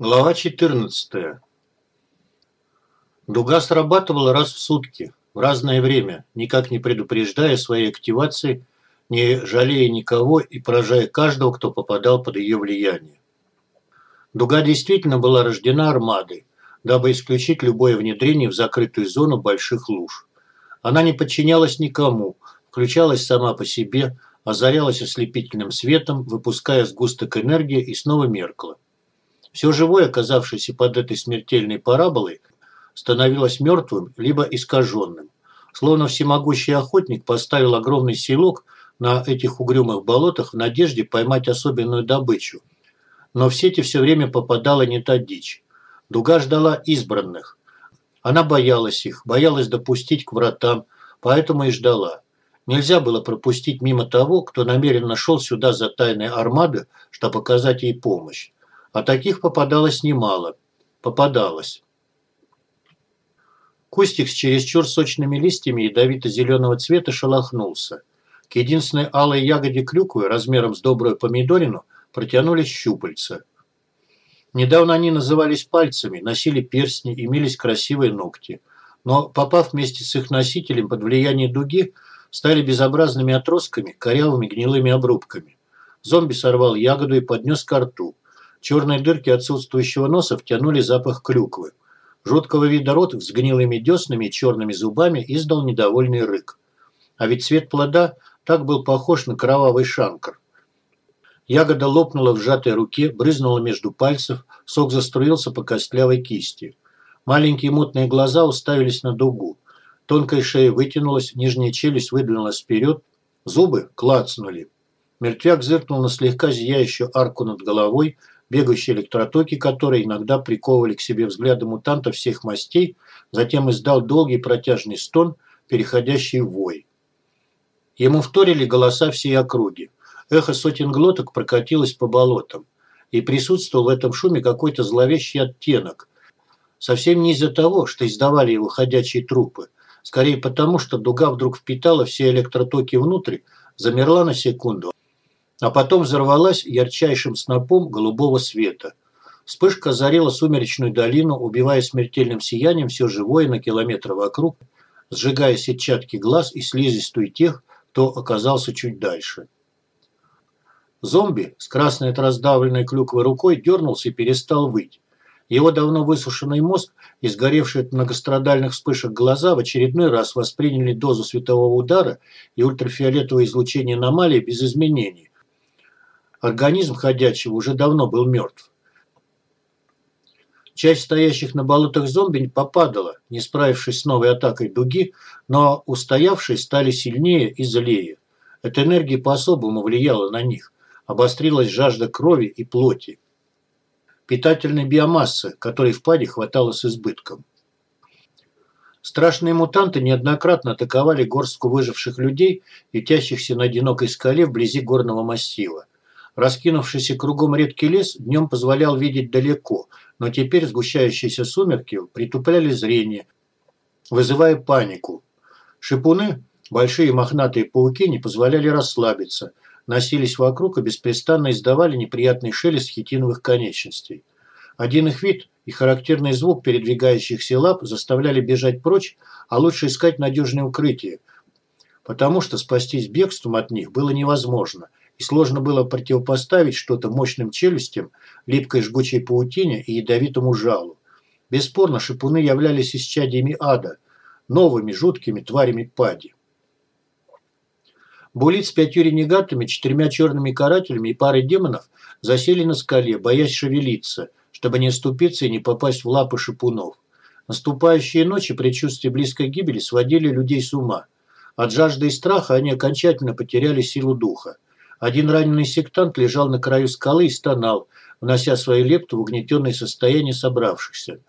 Глава 14. Дуга срабатывала раз в сутки, в разное время, никак не предупреждая своей активации, не жалея никого и поражая каждого, кто попадал под ее влияние. Дуга действительно была рождена армадой, дабы исключить любое внедрение в закрытую зону больших луж. Она не подчинялась никому, включалась сама по себе, озарялась ослепительным светом, выпуская сгусток энергии и снова меркла. Все живое, оказавшееся под этой смертельной параболой, становилось мертвым либо искаженным. Словно всемогущий охотник поставил огромный селок на этих угрюмых болотах в надежде поймать особенную добычу. Но в сети все время попадала не та дичь. Дуга ждала избранных. Она боялась их, боялась допустить к вратам, поэтому и ждала. Нельзя было пропустить мимо того, кто намеренно шел сюда за тайной армады, чтобы оказать ей помощь. А таких попадалось немало. Попадалось. Кустик с чересчур сочными листьями ядовито-зеленого цвета шелохнулся. К единственной алой ягоде клюквы размером с добрую помидорину протянулись щупальца. Недавно они назывались пальцами, носили перстни, имелись красивые ногти. Но, попав вместе с их носителем под влияние дуги, стали безобразными отростками, корявыми гнилыми обрубками. Зомби сорвал ягоду и поднес ко рту. Черные дырки отсутствующего носа втянули запах клюквы. Жуткого вида рот с гнилыми деснами и черными зубами издал недовольный рык. А ведь цвет плода так был похож на кровавый шанкр. Ягода лопнула в сжатой руке, брызнула между пальцев, сок заструился по костлявой кисти. Маленькие мутные глаза уставились на дугу. Тонкая шея вытянулась, нижняя челюсть выдвинулась вперед, зубы клацнули. Мертвяк зыркнул на слегка зияющую арку над головой, бегающие электротоки, которые иногда приковывали к себе взгляды мутанта всех мастей, затем издал долгий протяжный стон, переходящий в вой. Ему вторили голоса всей округи. Эхо сотен глоток прокатилось по болотам. И присутствовал в этом шуме какой-то зловещий оттенок. Совсем не из-за того, что издавали его ходячие трупы. Скорее потому, что дуга вдруг впитала все электротоки внутрь, замерла на секунду, а потом взорвалась ярчайшим снопом голубого света. Вспышка озарила сумеречную долину, убивая смертельным сиянием все живое на километр вокруг, сжигая сетчатки глаз и слизистую тех, кто оказался чуть дальше. Зомби с красной от раздавленной клюквой рукой дернулся и перестал выть. Его давно высушенный мозг и от многострадальных вспышек глаза в очередной раз восприняли дозу светового удара и ультрафиолетовое излучение аномалии без изменений, Организм ходячего уже давно был мертв. Часть стоящих на болотах зомби попадала, не справившись с новой атакой дуги, но устоявшие стали сильнее и злее. Эта энергия по-особому влияла на них. Обострилась жажда крови и плоти. Питательной биомассы, которой в паде хватало с избытком. Страшные мутанты неоднократно атаковали горстку выживших людей, летящихся на одинокой скале вблизи горного массива. Раскинувшийся кругом редкий лес днем позволял видеть далеко, но теперь сгущающиеся сумерки притупляли зрение, вызывая панику. Шипуны, большие мохнатые пауки, не позволяли расслабиться, носились вокруг и беспрестанно издавали неприятный шелест хитиновых конечностей. Один их вид и характерный звук передвигающихся лап заставляли бежать прочь, а лучше искать надежное укрытие, потому что спастись бегством от них было невозможно – и сложно было противопоставить что-то мощным челюстям, липкой жгучей паутине и ядовитому жалу. Бесспорно, шипуны являлись исчадиями ада, новыми жуткими тварями пади. Булит с пятью ренегатами, четырьмя черными карателями и парой демонов засели на скале, боясь шевелиться, чтобы не оступиться и не попасть в лапы шипунов. Наступающие ночи предчувствия близкой гибели сводили людей с ума. От жажды и страха они окончательно потеряли силу духа. Один раненый сектант лежал на краю скалы и стонал, внося свою лепту в угнетенное состояние собравшихся.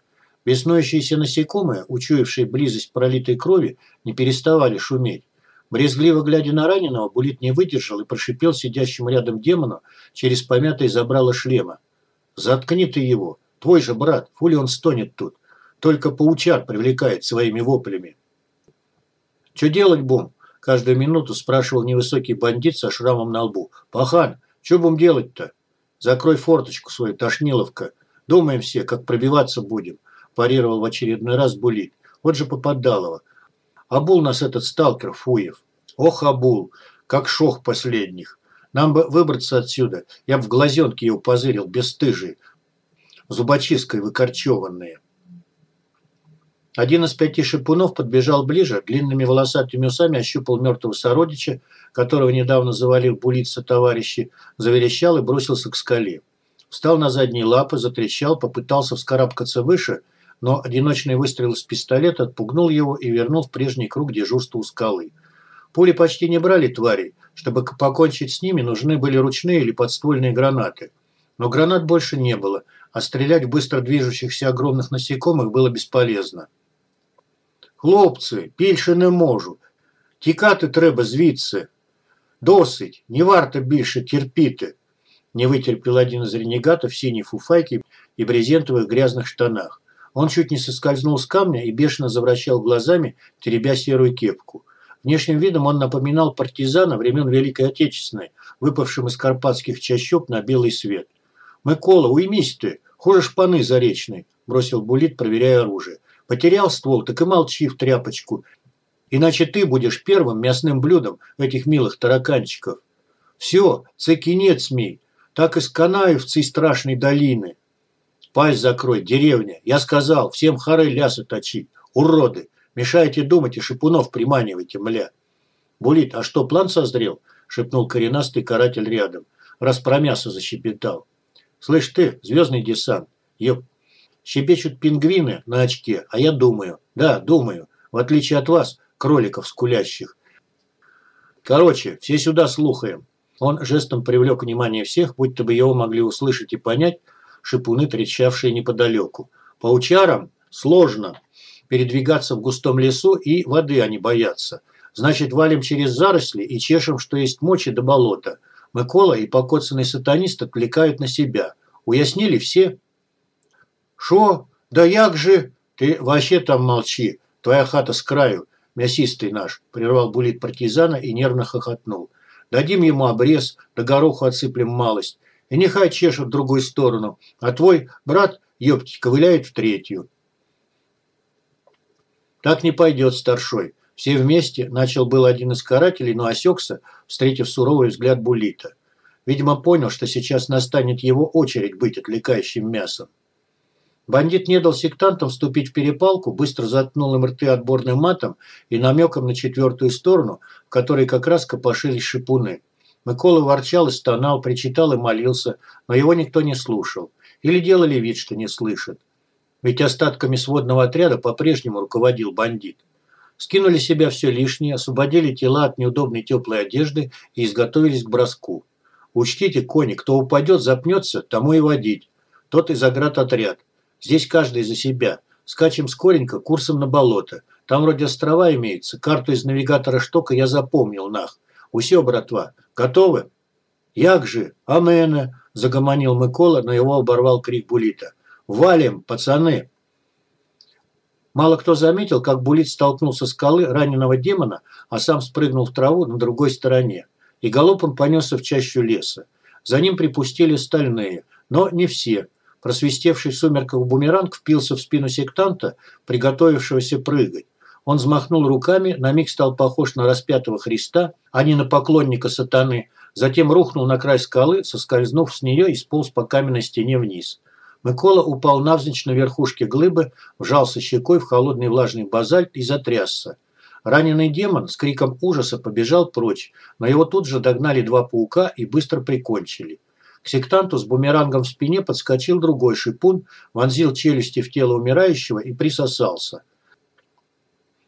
Беснующиеся насекомые, учуявшие близость пролитой крови, не переставали шуметь. Брезгливо глядя на раненого, Булит не выдержал и прошипел сидящему рядом демону через помятое забрало шлема. «Заткни ты его! Твой же брат! Фули он стонет тут! Только паучат привлекает своими воплями!» «Что делать, Бум?» Каждую минуту спрашивал невысокий бандит со шрамом на лбу. «Пахан, что будем делать-то?» «Закрой форточку свою, тошниловка. Думаем все, как пробиваться будем, парировал в очередной раз Булит. Вот же попадалово. Абул нас этот сталкер, Фуев. Ох, Абул, как шох последних. Нам бы выбраться отсюда. Я б в глазенке его позырил, бесстыжий. Зубочисткой выкорчеванные. Один из пяти шипунов подбежал ближе, длинными волосатыми усами ощупал мертвого сородича, которого недавно завалил булиться товарищи, заверещал и бросился к скале. Встал на задние лапы, затрещал, попытался вскарабкаться выше, но одиночный выстрел из пистолета отпугнул его и вернул в прежний круг дежурства у скалы. Пули почти не брали тварей. Чтобы покончить с ними, нужны были ручные или подствольные гранаты. Но гранат больше не было, а стрелять в быстро движущихся огромных насекомых было бесполезно. Хлопці, більше не можу. Тікати треба звідси. Досить, не варто більше терпіти. Не вытерпел один из ренегатов в синей фуфайке и брезентовых грязных штанах. Он чуть не соскользнул с камня и бешено завращал глазами, теребя серую кепку. Внешним видом он напоминал партизана времен Великой Отечественной, выпавшим из карпатских чащоб на белый свет. «Микола, уймись ты! Хуже шпаны заречной!» – бросил Булит, проверяя оружие. Потерял ствол, так и молчи в тряпочку. Иначе ты будешь первым мясным блюдом этих милых тараканчиков. Все, це кінець мій. Так и сканаю в цей страшной долины. Пасть закрой, деревня. Я сказал, всем хоры лясы точить. Уроды. Мешаете думать и шипунов приманивайте, мля. Булит, а что, план созрел? Шепнул коренастый каратель рядом. Раз про мясо защепетал. Слышь ты, звездный десант. Ёп, Щебечут пингвины на очке, а я думаю, да, думаю, в отличие от вас, кроликов скулящих. Короче, все сюда слухаем. Он жестом привлек внимание всех, будто бы его могли услышать и понять шипуны, трещавшие неподалеку. Паучарам сложно передвигаться в густом лесу и воды они боятся. Значит, валим через заросли и чешем, что есть мочи до болота. Микола и покоцанный сатанист отвлекают на себя. Уяснили все? Шо? Да як же? Ты вообще там молчи. Твоя хата с краю, мясистый наш, прервал булит партизана и нервно хохотнул. Дадим ему обрез, да гороху отсыплем малость. И нехай чешет в другую сторону, а твой брат, ёптить, ковыляет в третью. Так не пойдет, старшой. Все вместе начал был один из карателей, но осекся, встретив суровый взгляд Булита. Видимо, понял, что сейчас настанет его очередь быть отвлекающим мясом. Бандит не дал сектантам вступить в перепалку, быстро заткнул им рты отборным матом и намеком на четвертую сторону, в которой как раз копошились шипуны. Микола ворчал и стонал, причитал и молился, но его никто не слушал. Или делали вид, что не слышат. Ведь остатками сводного отряда по-прежнему руководил бандит. Скинули себя все лишнее, освободили тела от неудобной теплой одежды и изготовились к броску. Учтите, кони, кто упадет, запнется, тому и водить. Тот и заградотряд. Здесь каждый за себя. Скачем скоренько курсом на болото. Там вроде острова имеются. Карту из навигатора штока я запомнил, нах. Усё, братва, готовы? Як же, амена, загомонил Микола, но его оборвал крик Булита. Валим, пацаны! Мало кто заметил, как Булит столкнулся с скалы раненого демона, а сам спрыгнул в траву на другой стороне. И галопом понесся в чащу леса. За ним припустили стальные, но не все – Просвистевший в сумерках бумеранг впился в спину сектанта, приготовившегося прыгать. Он взмахнул руками, на миг стал похож на распятого Христа, а не на поклонника сатаны, затем рухнул на край скалы, соскользнув с нее и сполз по каменной стене вниз. Микола упал навзничь на верхушке глыбы, вжался щекой в холодный влажный базальт и затрясся. Раненый демон с криком ужаса побежал прочь, но его тут же догнали два паука и быстро прикончили. К сектанту с бумерангом в спине подскочил другой шипун, вонзил челюсти в тело умирающего и присосался.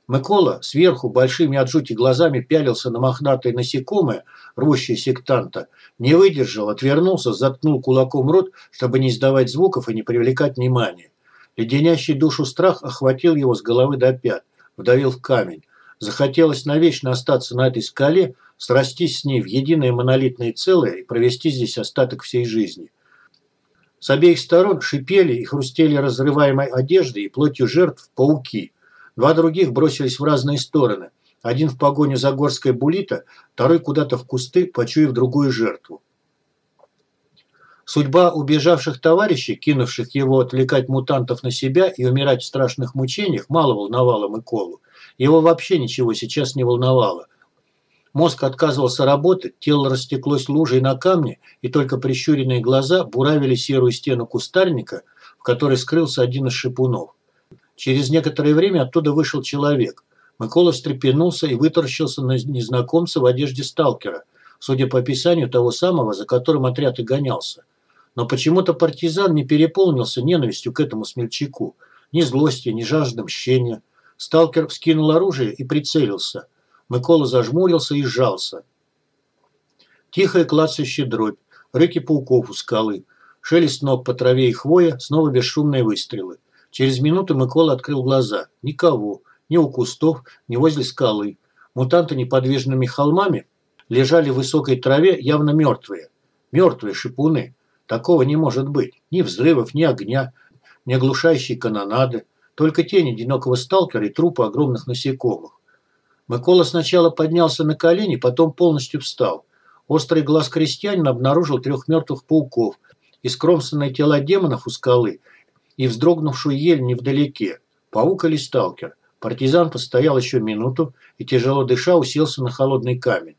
Микола сверху большими от жути глазами пялился на мохнатое насекомое, рвущее сектанта, не выдержал, отвернулся, заткнул кулаком рот, чтобы не издавать звуков и не привлекать внимания. Леденящий душу страх охватил его с головы до пят, вдавил в камень. Захотелось навечно остаться на этой скале, срастись с ней в единое монолитное целое и провести здесь остаток всей жизни. С обеих сторон шипели и хрустели разрываемой одеждой и плотью жертв пауки. Два других бросились в разные стороны. Один в погоню за горской булита, второй куда-то в кусты, почуяв другую жертву. Судьба убежавших товарищей, кинувших его отвлекать мутантов на себя и умирать в страшных мучениях, мало волновала Миколу. Его вообще ничего сейчас не волновало. Мозг отказывался работать, тело растеклось лужей на камне, и только прищуренные глаза буравили серую стену кустарника, в которой скрылся один из шипунов. Через некоторое время оттуда вышел человек. Микола встрепенулся и вытаращился на незнакомца в одежде сталкера, судя по описанию того самого, за которым отряд и гонялся. Но почему-то партизан не переполнился ненавистью к этому смельчаку. Ни злости, ни жажды мщения. Сталкер вскинул оружие и прицелился. Микола зажмурился и сжался. Тихая клацающая дробь, рыки пауков у скалы, шелест ног по траве и хвоя, снова бесшумные выстрелы. Через минуту Микола открыл глаза. Никого. Ни у кустов, ни возле скалы. Мутанты неподвижными холмами лежали в высокой траве, явно мертвые. Мертвые шипуны. Такого не может быть. Ни взрывов, ни огня, ни оглушающей канонады. Только тень одинокого сталкера и трупы огромных насекомых. Микола сначала поднялся на колени, потом полностью встал. Острый глаз крестьянина обнаружил трех мертвых пауков, искромсанные тела демонов у скалы и вздрогнувшую ель невдалеке. Паук или сталкер. Партизан постоял еще минуту и, тяжело дыша, уселся на холодный камень.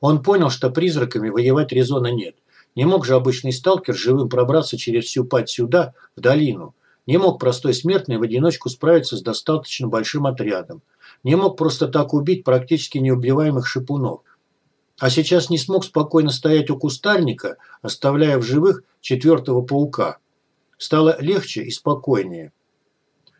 Он понял, что призраками воевать резона нет. Не мог же обычный сталкер живым пробраться через всю пать сюда, в долину. Не мог простой смертный в одиночку справиться с достаточно большим отрядом. Не мог просто так убить практически неубиваемых шипунов. А сейчас не смог спокойно стоять у кустарника, оставляя в живых четвертого паука. Стало легче и спокойнее.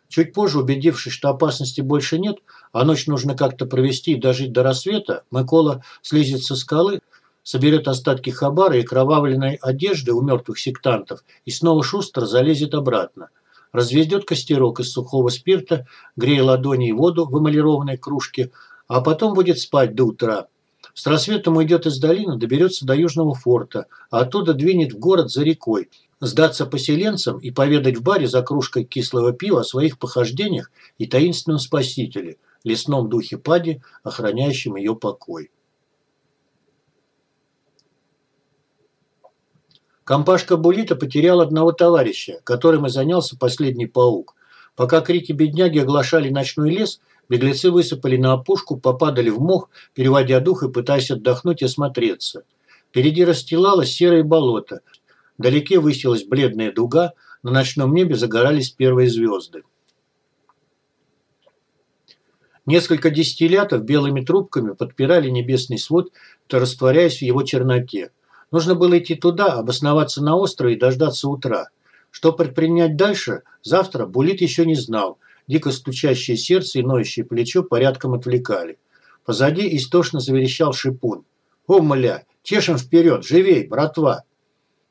Чуть позже, убедившись, что опасности больше нет, а ночь нужно как-то провести и дожить до рассвета, Микола слезет со скалы, соберет остатки хабара и кровавленной одежды у мертвых сектантов и снова шустро залезет обратно. Разведет костерок из сухого спирта, грея ладони и воду в эмалированной кружке, а потом будет спать до утра. С рассветом уйдет из долины, доберется до Южного форта, а оттуда двинет в город за рекой, сдаться поселенцам и поведать в баре за кружкой кислого пива о своих похождениях и таинственном спасителе, лесном духе Пади, охраняющем ее покой. Компашка Булита потерял одного товарища, которым и занялся последний паук. Пока крики бедняги оглашали ночной лес, беглецы высыпали на опушку, попадали в мох, переводя дух и пытаясь отдохнуть и осмотреться. Впереди расстилалось серое болото. Вдалеке высилась бледная дуга, на ночном небе загорались первые звезды. Несколько десятилетов белыми трубками подпирали небесный свод, то растворяясь в его черноте. Нужно было идти туда, обосноваться на острове и дождаться утра. Что предпринять дальше, завтра Булит еще не знал. Дико стучащее сердце и ноющее плечо порядком отвлекали. Позади истошно заверещал шипун. «О, мля, чешем вперед, живей, братва!»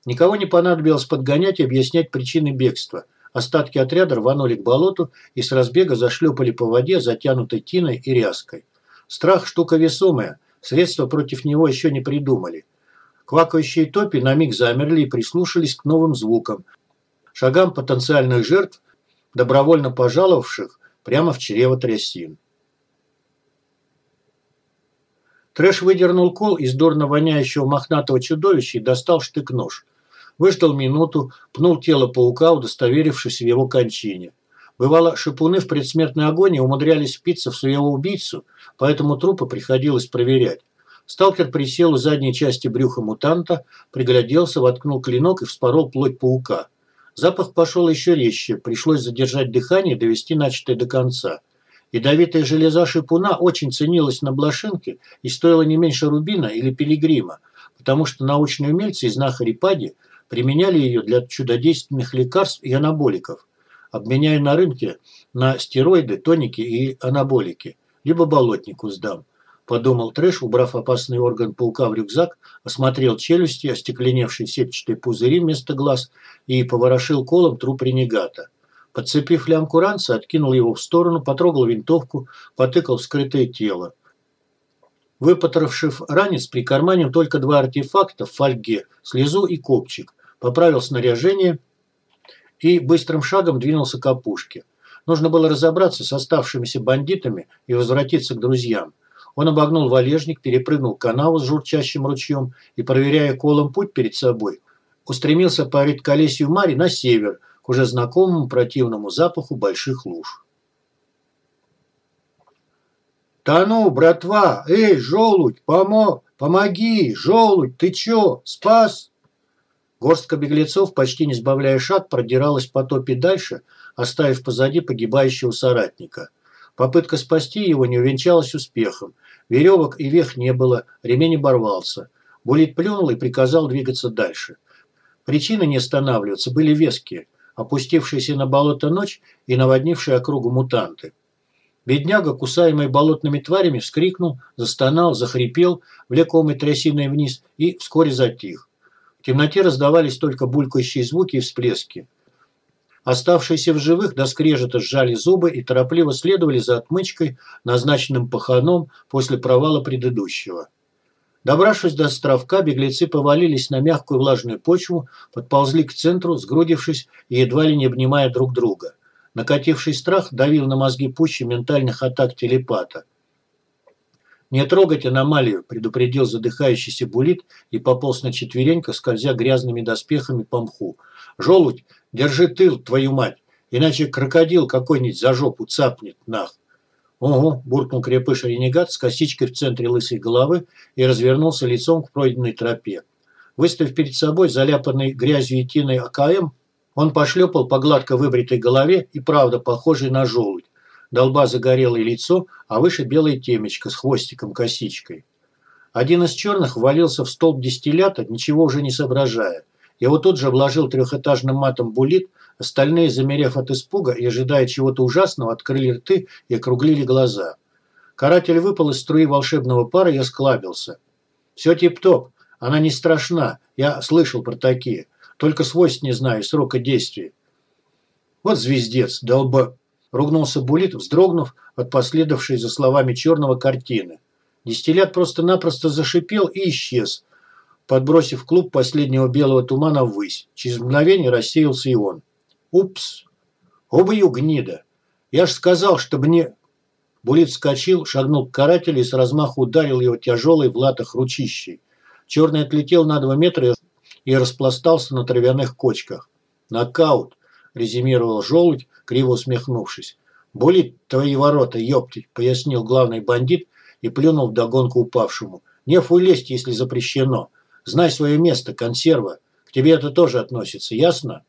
Никого не понадобилось подгонять и объяснять причины бегства. Остатки отряда рванули к болоту и с разбега зашлепали по воде, затянутой тиной и ряской. Страх – штука весомая, средства против него еще не придумали. Квакающие топи на миг замерли и прислушались к новым звукам, шагам потенциальных жертв, добровольно пожаловавших прямо в чрево трясин. Трэш выдернул кол из дурно воняющего мохнатого чудовища и достал штык-нож. Выждал минуту, пнул тело паука, удостоверившись в его кончине. Бывало, шипуны в предсмертной агонии умудрялись впиться в своего убийцу, поэтому трупы приходилось проверять. Сталкер присел у задней части брюха мутанта, пригляделся, воткнул клинок и вспорол плоть паука. Запах пошел еще резче, пришлось задержать дыхание и довести начатое до конца. Ядовитая железа шипуна очень ценилась на блошинке и стоила не меньше рубина или пилигрима, потому что научные умельцы из знахари Пади применяли ее для чудодейственных лекарств и анаболиков, обменяя на рынке на стероиды, тоники и анаболики, либо болотнику сдам подумал Трэш, убрав опасный орган паука в рюкзак, осмотрел челюсти, остекленевшие сетчатые пузыри вместо глаз и поворошил колом труп ренегата. Подцепив лямку ранца, откинул его в сторону, потрогал винтовку, потыкал в скрытое тело. Выпотрошив ранец, прикарманил только два артефакта в фольге, слезу и копчик, поправил снаряжение и быстрым шагом двинулся к опушке. Нужно было разобраться с оставшимися бандитами и возвратиться к друзьям. Он обогнул валежник, перепрыгнул канаву с журчащим ручьем и, проверяя колом путь перед собой, устремился по редколесью Мари на север, к уже знакомому противному запаху больших луж. «Да ну, братва! Эй, желудь, помо... помоги! Желудь, ты чё, спас?» Горстка беглецов, почти не сбавляя шаг, продиралась по топе дальше, оставив позади погибающего соратника. Попытка спасти его не увенчалась успехом. Веревок и вех не было, ремень оборвался. Булит плюнул и приказал двигаться дальше. Причины не останавливаться были веские. Опустившаяся на болото ночь и наводнившие округу мутанты. Бедняга, кусаемый болотными тварями, вскрикнул, застонал, захрипел, влекомый трясиной вниз и вскоре затих. В темноте раздавались только булькающие звуки и всплески. Оставшиеся в живых до скрежета сжали зубы и торопливо следовали за отмычкой, назначенным паханом после провала предыдущего. Добравшись до островка, беглецы повалились на мягкую влажную почву, подползли к центру, сгрудившись и едва ли не обнимая друг друга. Накативший страх давил на мозги пуще ментальных атак телепата. «Не трогать аномалию», – предупредил задыхающийся Булит и пополз на четвереньках, скользя грязными доспехами по мху. «Желудь, держи тыл, твою мать, иначе крокодил какой-нибудь за жопу цапнет, нах». «Ого!» – буркнул крепыш-ренегат с косичкой в центре лысой головы и развернулся лицом к пройденной тропе. Выставив перед собой заляпанный грязью и тиной АКМ, он пошлепал по гладко выбритой голове и правда похожий на желудь. Долба загорелое лицо, а выше белая темечко с хвостиком-косичкой. Один из черных ввалился в столб дистиллята, ничего уже не соображая. Его тут же обложил трехэтажным матом булит, остальные, замерев от испуга и ожидая чего-то ужасного, открыли рты и округлили глаза. Каратель выпал из струи волшебного пара и осклабился. «Все тип-топ, она не страшна, я слышал про такие, только свойств не знаю, срока действия». «Вот звездец, долба...» – ругнулся Булит, вздрогнув от последовавшей за словами черного картины. Дистиллят просто-напросто зашипел и исчез – подбросив клуб последнего белого тумана ввысь. Через мгновение рассеялся и он. «Упс! Убью гнида! Я ж сказал, чтобы не...» Булит вскочил, шагнул к карателю и с размаху ударил его тяжелой в латах ручищей. Черный отлетел на два метра и распластался на травяных кочках. «Нокаут!» – резюмировал желудь, криво усмехнувшись. «Булит твои ворота, ёптить!» – пояснил главный бандит и плюнул вдогонку упавшему. «Не лезть, если запрещено. Знай свое место, консерва. К тебе это тоже относится, ясно?»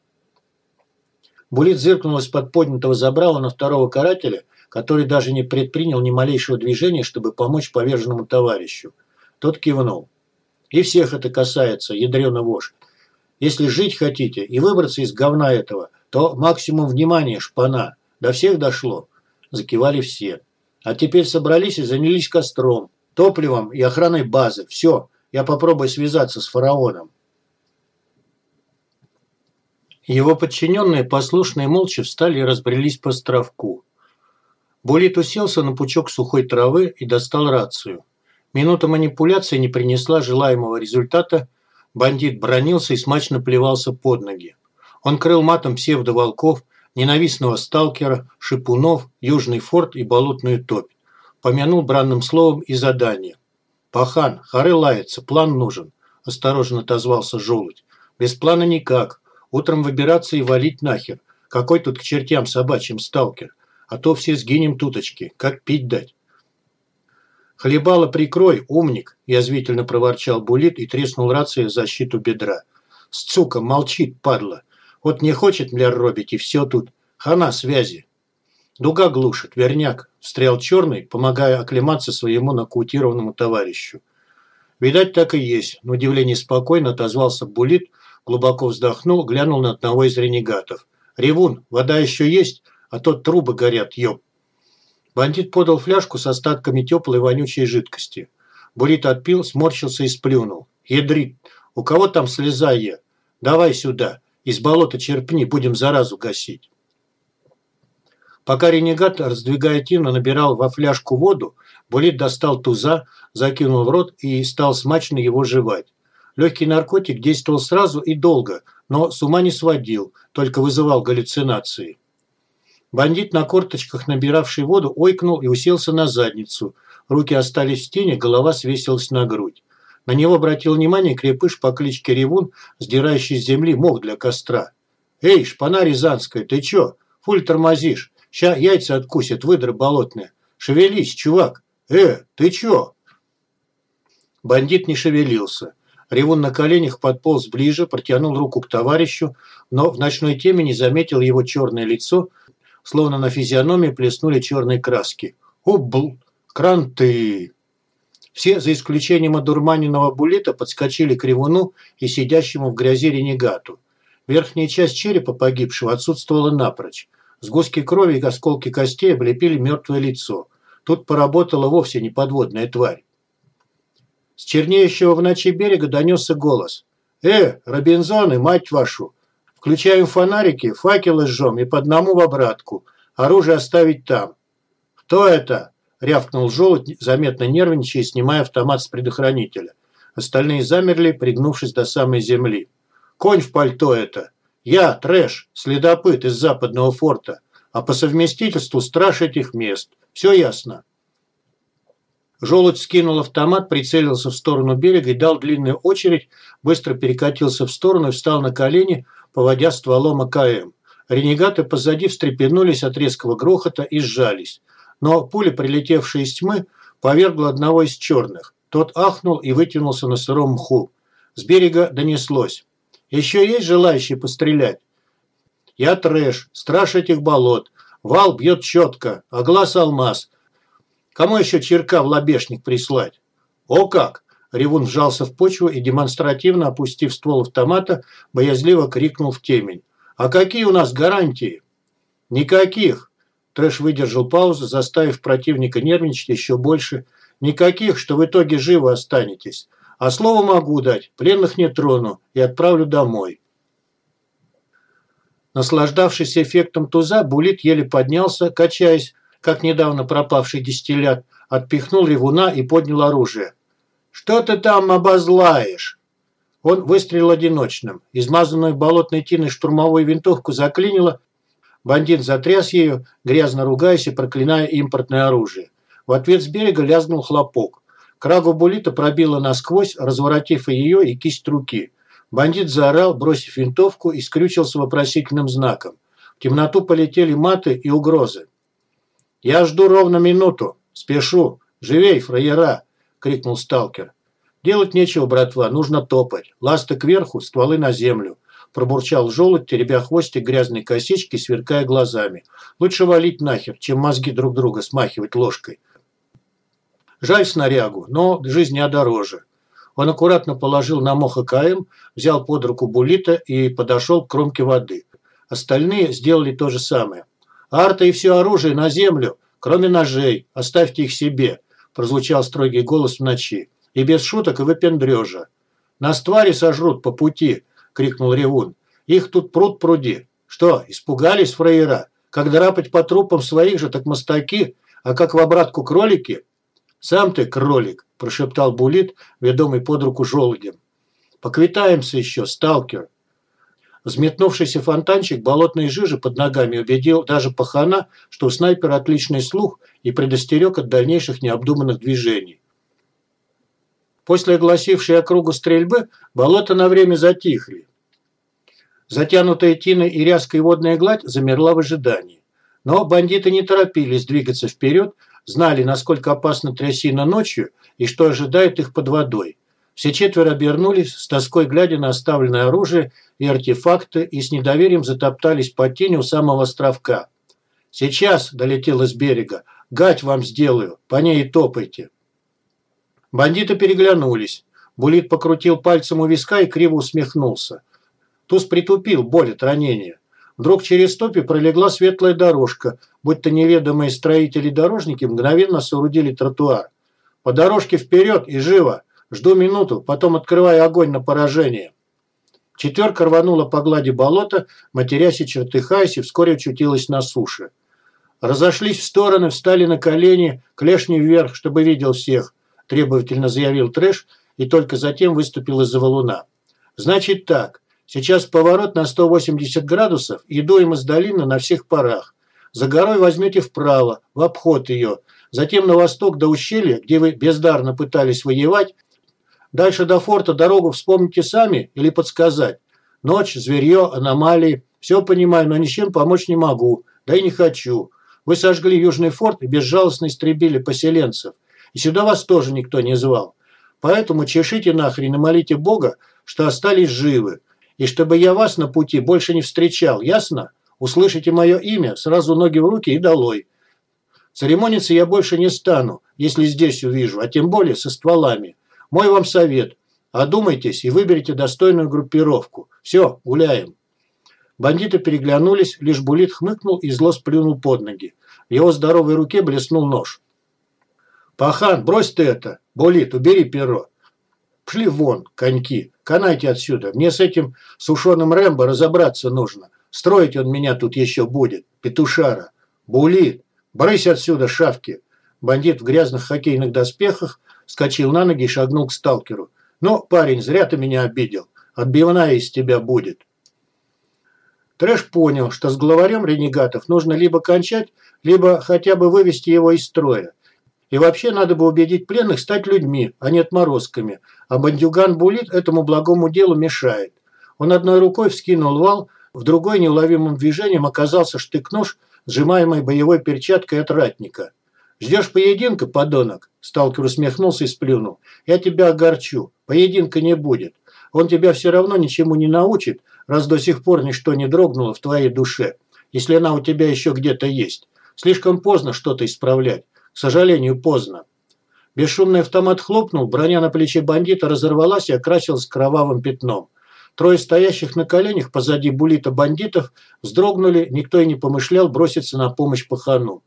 Булит зыркнул из-под поднятого забрала на второго карателя, который даже не предпринял ни малейшего движения, чтобы помочь поверженному товарищу. Тот кивнул. «И всех это касается, ядрёна вошь. Если жить хотите и выбраться из говна этого, то максимум внимания, шпана. До всех дошло?» Закивали все. «А теперь собрались и занялись костром, топливом и охраной базы. Все, я попробую связаться с фараоном». Его подчиненные послушно и молча встали и разбрелись по островку. Булит уселся на пучок сухой травы и достал рацию. Минута манипуляции не принесла желаемого результата. Бандит бронился и смачно плевался под ноги. Он крыл матом псевдоволков, ненавистного сталкера, шипунов, южный форт и болотную топь. Помянул бранным словом и задание. «Пахан, хоры лается, план нужен», – осторожно отозвался желудь. «Без плана никак. Утром выбираться и валить нахер. Какой тут к чертям собачьим сталкер? А то все сгинем туточки. Как пить дать?» «Хлебало прикрой, умник!» – язвительно проворчал Булит и треснул рацией в защиту бедра. «Сцука, молчит, падла! Вот не хочет мляр робить, и все тут. Хана связи!» «Дуга глушит, верняк!» – встрял черный, помогая оклематься своему нокаутированному товарищу. Видать, так и есть. На удивление спокойно отозвался Булит, глубоко вздохнул, глянул на одного из ренегатов. «Ревун, вода еще есть? А то трубы горят, ёб!» Бандит подал фляжку с остатками теплой вонючей жидкости. Бурит отпил, сморщился и сплюнул. «Ядрит! У кого там слеза е? Давай сюда! Из болота черпни, будем заразу гасить!» Пока ренегат, раздвигая тину, набирал во фляжку воду, Булит достал туза, закинул в рот и стал смачно его жевать. Легкий наркотик действовал сразу и долго, но с ума не сводил, только вызывал галлюцинации. Бандит на корточках, набиравший воду, ойкнул и уселся на задницу. Руки остались в тени, голова свесилась на грудь. На него обратил внимание крепыш по кличке Ревун, сдирающий с земли мох для костра. «Эй, шпана рязанская, ты чё? Фуль тормозишь. Ща яйца откусят, выдра болотная. Шевелись, чувак. Э, ты чё?» Бандит не шевелился. Ревун на коленях подполз ближе, протянул руку к товарищу, но в ночной теме не заметил его черное лицо, словно на физиономии плеснули черной краски. «Обл! Кранты!» Все, за исключением одурманенного булита, подскочили к ревуну и сидящему в грязи ренегату. Верхняя часть черепа погибшего отсутствовала напрочь. Сгустки крови и осколки костей облепили мертвое лицо. Тут поработала вовсе не подводная тварь. С чернеющего в ночи берега донесся голос. «Э, Робинзоны, мать вашу! Включаем фонарики, факелы сжем и по одному в обратку. Оружие оставить там». «Кто это?» – рявкнул желудь, заметно нервничая, снимая автомат с предохранителя. Остальные замерли, пригнувшись до самой земли. «Конь в пальто это! Я, трэш, следопыт из западного форта, а по совместительству страж этих мест. Все ясно?» Желудь скинул автомат, прицелился в сторону берега и дал длинную очередь, быстро перекатился в сторону и встал на колени, поводя стволом АКМ. Ренегаты позади встрепенулись от резкого грохота и сжались. Но пуля, прилетевшая из тьмы, повергла одного из черных. Тот ахнул и вытянулся на сыром мху. С берега донеслось. «Еще есть желающие пострелять?» «Я трэш, страж этих болот. Вал бьет четко, а глаз алмаз. Кому еще черка в лобешник прислать? О как! Ревун вжался в почву и, демонстративно опустив ствол автомата, боязливо крикнул в темень. «А какие у нас гарантии?» «Никаких!» Трэш выдержал паузу, заставив противника нервничать еще больше. «Никаких, что в итоге живы останетесь. А слово могу дать, пленных не трону и отправлю домой». Наслаждавшись эффектом туза, Булит еле поднялся, качаясь, как недавно пропавший дистиллят, отпихнул ревуна и поднял оружие. «Что ты там обозлаешь?» Он выстрелил одиночным. Измазанную болотной тиной штурмовую винтовку заклинило. Бандит затряс ею, грязно ругаясь и проклиная импортное оружие. В ответ с берега лязгнул хлопок. Крагу Булита пробило насквозь, разворотив ее, и кисть руки. Бандит заорал, бросив винтовку, и скрючился вопросительным знаком. В темноту полетели маты и угрозы. «Я жду ровно минуту. Спешу. Живей, фраера!» – крикнул сталкер. «Делать нечего, братва, нужно топать. Ласты кверху, стволы на землю». Пробурчал желудь, теребя хвостик грязной косички, сверкая глазами. «Лучше валить нахер, чем мозги друг друга смахивать ложкой». Жаль снарягу, но жизнь дороже. Он аккуратно положил на мох АКМ, взял под руку булита и подошел к кромке воды. Остальные сделали то же самое. «Арта и все оружие на землю, кроме ножей. Оставьте их себе», – прозвучал строгий голос в ночи. «И без шуток и выпендрежа». «Нас твари сожрут по пути», – крикнул Ревун. «Их тут пруд пруди. Что, испугались фраера? Как драпать по трупам своих же, так мостаки, а как в обратку кролики?» «Сам ты кролик», – прошептал Булит, ведомый под руку желудем. «Поквитаемся еще, сталкер», Взметнувшийся фонтанчик болотной жижи под ногами убедил даже пахана, что у снайпера отличный слух и предостерег от дальнейших необдуманных движений. После огласившей округу стрельбы болота на время затихли. Затянутая тиной и ряской водная гладь замерла в ожидании. Но бандиты не торопились двигаться вперед, знали, насколько опасна трясина ночью и что ожидает их под водой. Все четверо обернулись, с тоской глядя на оставленное оружие и артефакты, и с недоверием затоптались по тени у самого островка. «Сейчас», – долетел с берега, – «гать вам сделаю, по ней и топайте». Бандиты переглянулись. Булит покрутил пальцем у виска и криво усмехнулся. Туз притупил боль от ранения. Вдруг через топи пролегла светлая дорожка, будто неведомые строители-дорожники мгновенно соорудили тротуар. «По дорожке вперед и живо!» Жду минуту, потом открываю огонь на поражение. Четверка рванула по глади болота, матерясь и чертыхаясь, и вскоре очутилась на суше. Разошлись в стороны, встали на колени, клешни вверх, чтобы видел всех, требовательно заявил Трэш и только затем выступил из-за валуна. Значит так, сейчас поворот на 180 градусов и дуем из долины на всех парах. За горой возьмете вправо, в обход ее. затем на восток до ущелья, где вы бездарно пытались воевать. Дальше до форта дорогу вспомните сами или подсказать. Ночь, зверье, аномалии. Все понимаю, но ничем помочь не могу. Да и не хочу. Вы сожгли Южный форт и безжалостно истребили поселенцев. И сюда вас тоже никто не звал. Поэтому чешите нахрен и молите Бога, что остались живы. И чтобы я вас на пути больше не встречал, ясно? Услышите мое имя, сразу ноги в руки и долой. Церемониться я больше не стану, если здесь увижу, а тем более со стволами. Мой вам совет. Одумайтесь и выберите достойную группировку. Все, гуляем. Бандиты переглянулись, лишь Булит хмыкнул и зло сплюнул под ноги. В его здоровой руке блеснул нож. «Пахан, брось ты это! Булит, убери перо!» «Пшли вон, коньки! Канайте отсюда! Мне с этим сушеным Рэмбо разобраться нужно! Строить он меня тут еще будет! Петушара! Булит! Брысь отсюда, шавки!» Бандит в грязных хоккейных доспехах вскочил на ноги и шагнул к сталкеру. «Ну, парень, зря ты меня обидел. Отбивная из тебя будет». Трэш понял, что с главарем ренегатов нужно либо кончать, либо хотя бы вывести его из строя. И вообще надо бы убедить пленных стать людьми, а не отморозками. А бандюган Булит этому благому делу мешает. Он одной рукой вскинул вал, в другой неуловимым движением оказался штык-нож, сжимаемый боевой перчаткой от ратника. «Ждешь поединка, подонок?» Сталкер усмехнулся и сплюнул. «Я тебя огорчу. Поединка не будет. Он тебя все равно ничему не научит, раз до сих пор ничто не дрогнуло в твоей душе, если она у тебя еще где-то есть. Слишком поздно что-то исправлять. К сожалению, поздно. Бесшумный автомат хлопнул, броня на плече бандита разорвалась и окрасилась кровавым пятном. Трое стоящих на коленях позади булита бандитов вздрогнули, никто и не помышлял броситься на помощь пахану.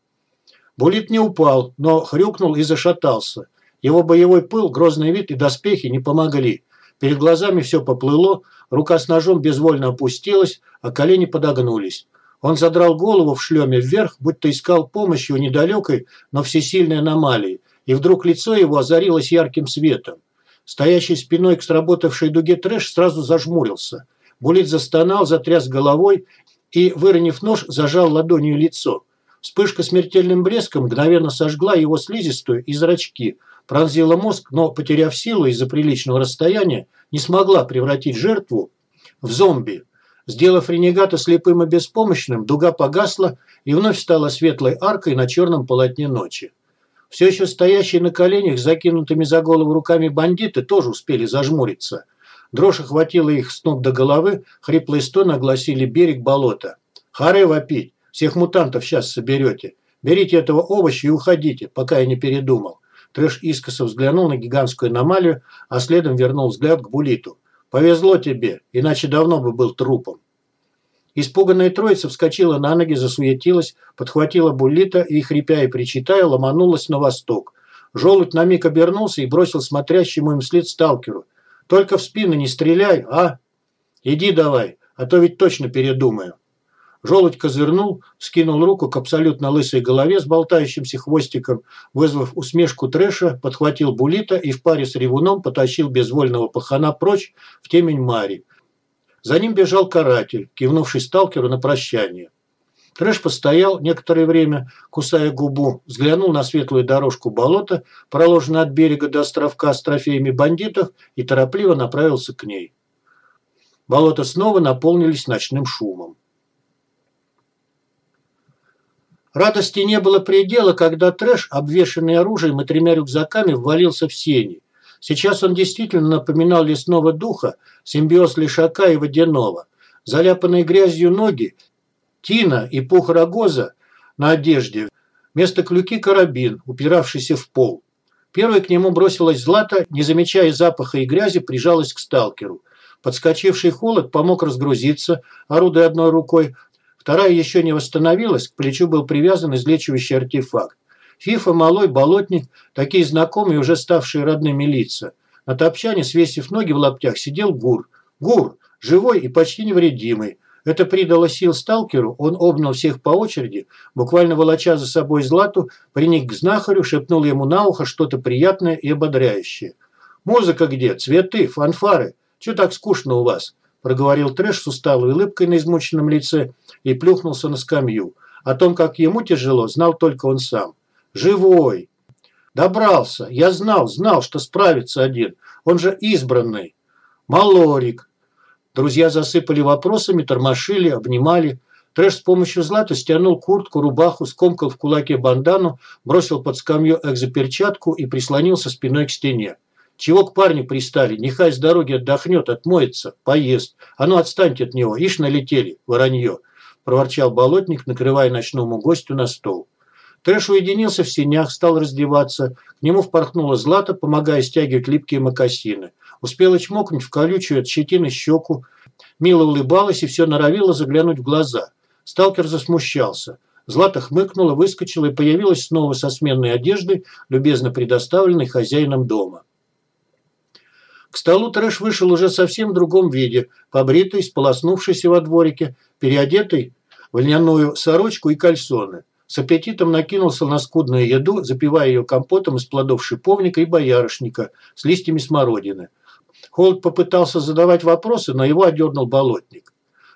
Булит не упал, но хрюкнул и зашатался. Его боевой пыл, грозный вид и доспехи не помогли. Перед глазами все поплыло, рука с ножом безвольно опустилась, а колени подогнулись. Он задрал голову в шлеме вверх, будто искал помощи у недалекой, но всесильной аномалии, и вдруг лицо его озарилось ярким светом. Стоящий спиной к сработавшей дуге трэш сразу зажмурился. Булит застонал, затряс головой и, выронив нож, зажал ладонью лицо. Вспышка смертельным блеском мгновенно сожгла его слизистую и зрачки – пронзила мозг, но, потеряв силу из-за приличного расстояния, не смогла превратить жертву в зомби. Сделав ренегата слепым и беспомощным, дуга погасла и вновь стала светлой аркой на черном полотне ночи. Все еще стоящие на коленях закинутыми за голову руками бандиты тоже успели зажмуриться. Дрожь охватила их с ног до головы, хриплые стоны огласили берег болота. «Харе вопить! Всех мутантов сейчас соберете! Берите этого овоща и уходите, пока я не передумал!» Трэш искоса взглянул на гигантскую аномалию, а следом вернул взгляд к Булиту. «Повезло тебе, иначе давно бы был трупом». Испуганная троица вскочила на ноги, засуетилась, подхватила Буллита и, хрипя и причитая, ломанулась на восток. Желудь на миг обернулся и бросил смотрящему им след сталкеру. «Только в спину не стреляй, а? Иди давай, а то ведь точно передумаю». Желудь козырнул, скинул руку к абсолютно лысой голове с болтающимся хвостиком, вызвав усмешку трэша, подхватил булита и в паре с ревуном потащил безвольного пахана прочь в темень Мари. За ним бежал каратель, кивнувший сталкеру на прощание. Трэш постоял некоторое время, кусая губу, взглянул на светлую дорожку болота, проложенную от берега до островка с трофеями бандитов, и торопливо направился к ней. Болота снова наполнились ночным шумом. Радости не было предела, когда трэш, обвешанный оружием и тремя рюкзаками, ввалился в сени. Сейчас он действительно напоминал лесного духа, симбиоз лишака и водяного. Заляпанные грязью ноги, тина и пух рогоза на одежде, вместо клюки карабин, упиравшийся в пол. Первой к нему бросилась Злата, не замечая запаха и грязи, прижалась к сталкеру. Подскочивший холод помог разгрузиться, орудуя одной рукой, Вторая еще не восстановилась, к плечу был привязан излечивающий артефакт. Фифа, Малой, Болотник, такие знакомые, уже ставшие родными лица. На топчане, свесив ноги в лаптях, сидел Гур. Гур, живой и почти невредимый. Это придало сил сталкеру, он обнял всех по очереди, буквально волоча за собой Злату, приник к знахарю, шепнул ему на ухо что-то приятное и ободряющее. «Музыка где? Цветы? Фанфары? Чё так скучно у вас?» Проговорил Трэш с усталой улыбкой на измученном лице и плюхнулся на скамью. О том, как ему тяжело, знал только он сам. Живой. Добрался. Я знал, знал, что справится один. Он же избранный. Малорик. Друзья засыпали вопросами, тормошили, обнимали. Трэш с помощью злата стянул куртку, рубаху, скомкал в кулаке бандану, бросил под скамью экзоперчатку и прислонился спиной к стене. Чего к парню пристали? Нехай с дороги отдохнет, отмоется, поест. А ну отстаньте от него, ишь налетели, воронье. Проворчал болотник, накрывая ночному гостю на стол. Трэш уединился в сенях, стал раздеваться. К нему впорхнула Злата, помогая стягивать липкие мокасины. Успела чмокнуть в колючую от щетины щеку. Мило улыбалась и все норовила заглянуть в глаза. Сталкер засмущался. Злата хмыкнула, выскочила и появилась снова со сменной одеждой, любезно предоставленной хозяином дома. К столу Трэш вышел уже совсем в другом виде, побритый, сполоснувшийся во дворике, переодетый в льняную сорочку и кальсоны. С аппетитом накинулся на скудную еду, запивая ее компотом из плодов шиповника и боярышника с листьями смородины. Холод попытался задавать вопросы, но его одернул болотник.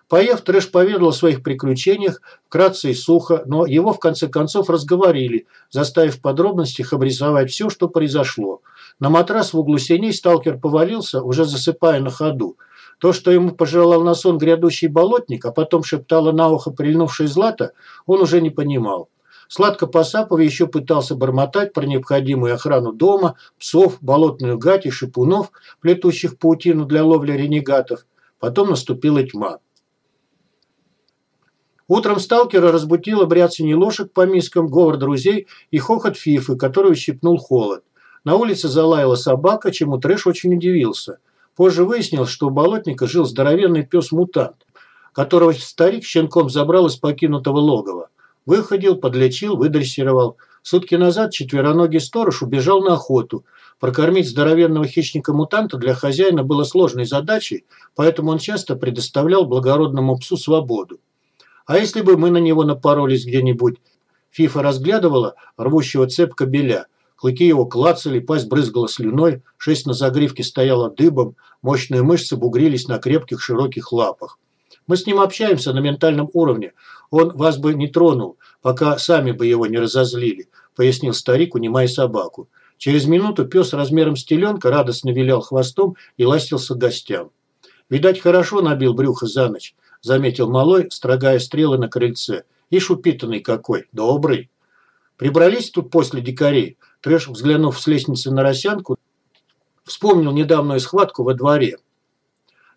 Поев, Трэш поведал о своих приключениях, вкратце и сухо, но его в конце концов разговорили, заставив в подробностях обрисовать все, что произошло. На матрас в углу сеней сталкер повалился, уже засыпая на ходу. То, что ему пожелал на сон грядущий болотник, а потом шептала на ухо прильнувший злато, он уже не понимал. Сладко посапывая, еще пытался бормотать про необходимую охрану дома, псов, болотную гать и шипунов, плетущих паутину для ловли ренегатов. Потом наступила тьма. Утром сталкера разбудило бряцание ложек по мискам, говор друзей и хохот Фифы, которую щипнул холод. На улице залаяла собака, чему Трэш очень удивился. Позже выяснилось, что у болотника жил здоровенный пес-мутант, которого старик щенком забрал из покинутого логова. Выходил, подлечил, выдрессировал. Сутки назад четвероногий сторож убежал на охоту. Прокормить здоровенного хищника-мутанта для хозяина было сложной задачей, поэтому он часто предоставлял благородному псу свободу. А если бы мы на него напоролись где-нибудь? Фифа разглядывала рвущего цепь кобеля. Клыки его клацали, пасть брызгала слюной, шесть на загривке стояла дыбом, мощные мышцы бугрились на крепких широких лапах. Мы с ним общаемся на ментальном уровне. Он вас бы не тронул, пока сами бы его не разозлили», – пояснил старик, унимая собаку. Через минуту пес размером с теленка радостно вилял хвостом и ластился гостям. «Видать, хорошо набил брюхо за ночь заметил малой, строгая стрелы на крыльце. Ишь упитанный какой, добрый. Прибрались тут после дикарей. Трэш, взглянув с лестницы на Росянку, вспомнил недавнюю схватку во дворе.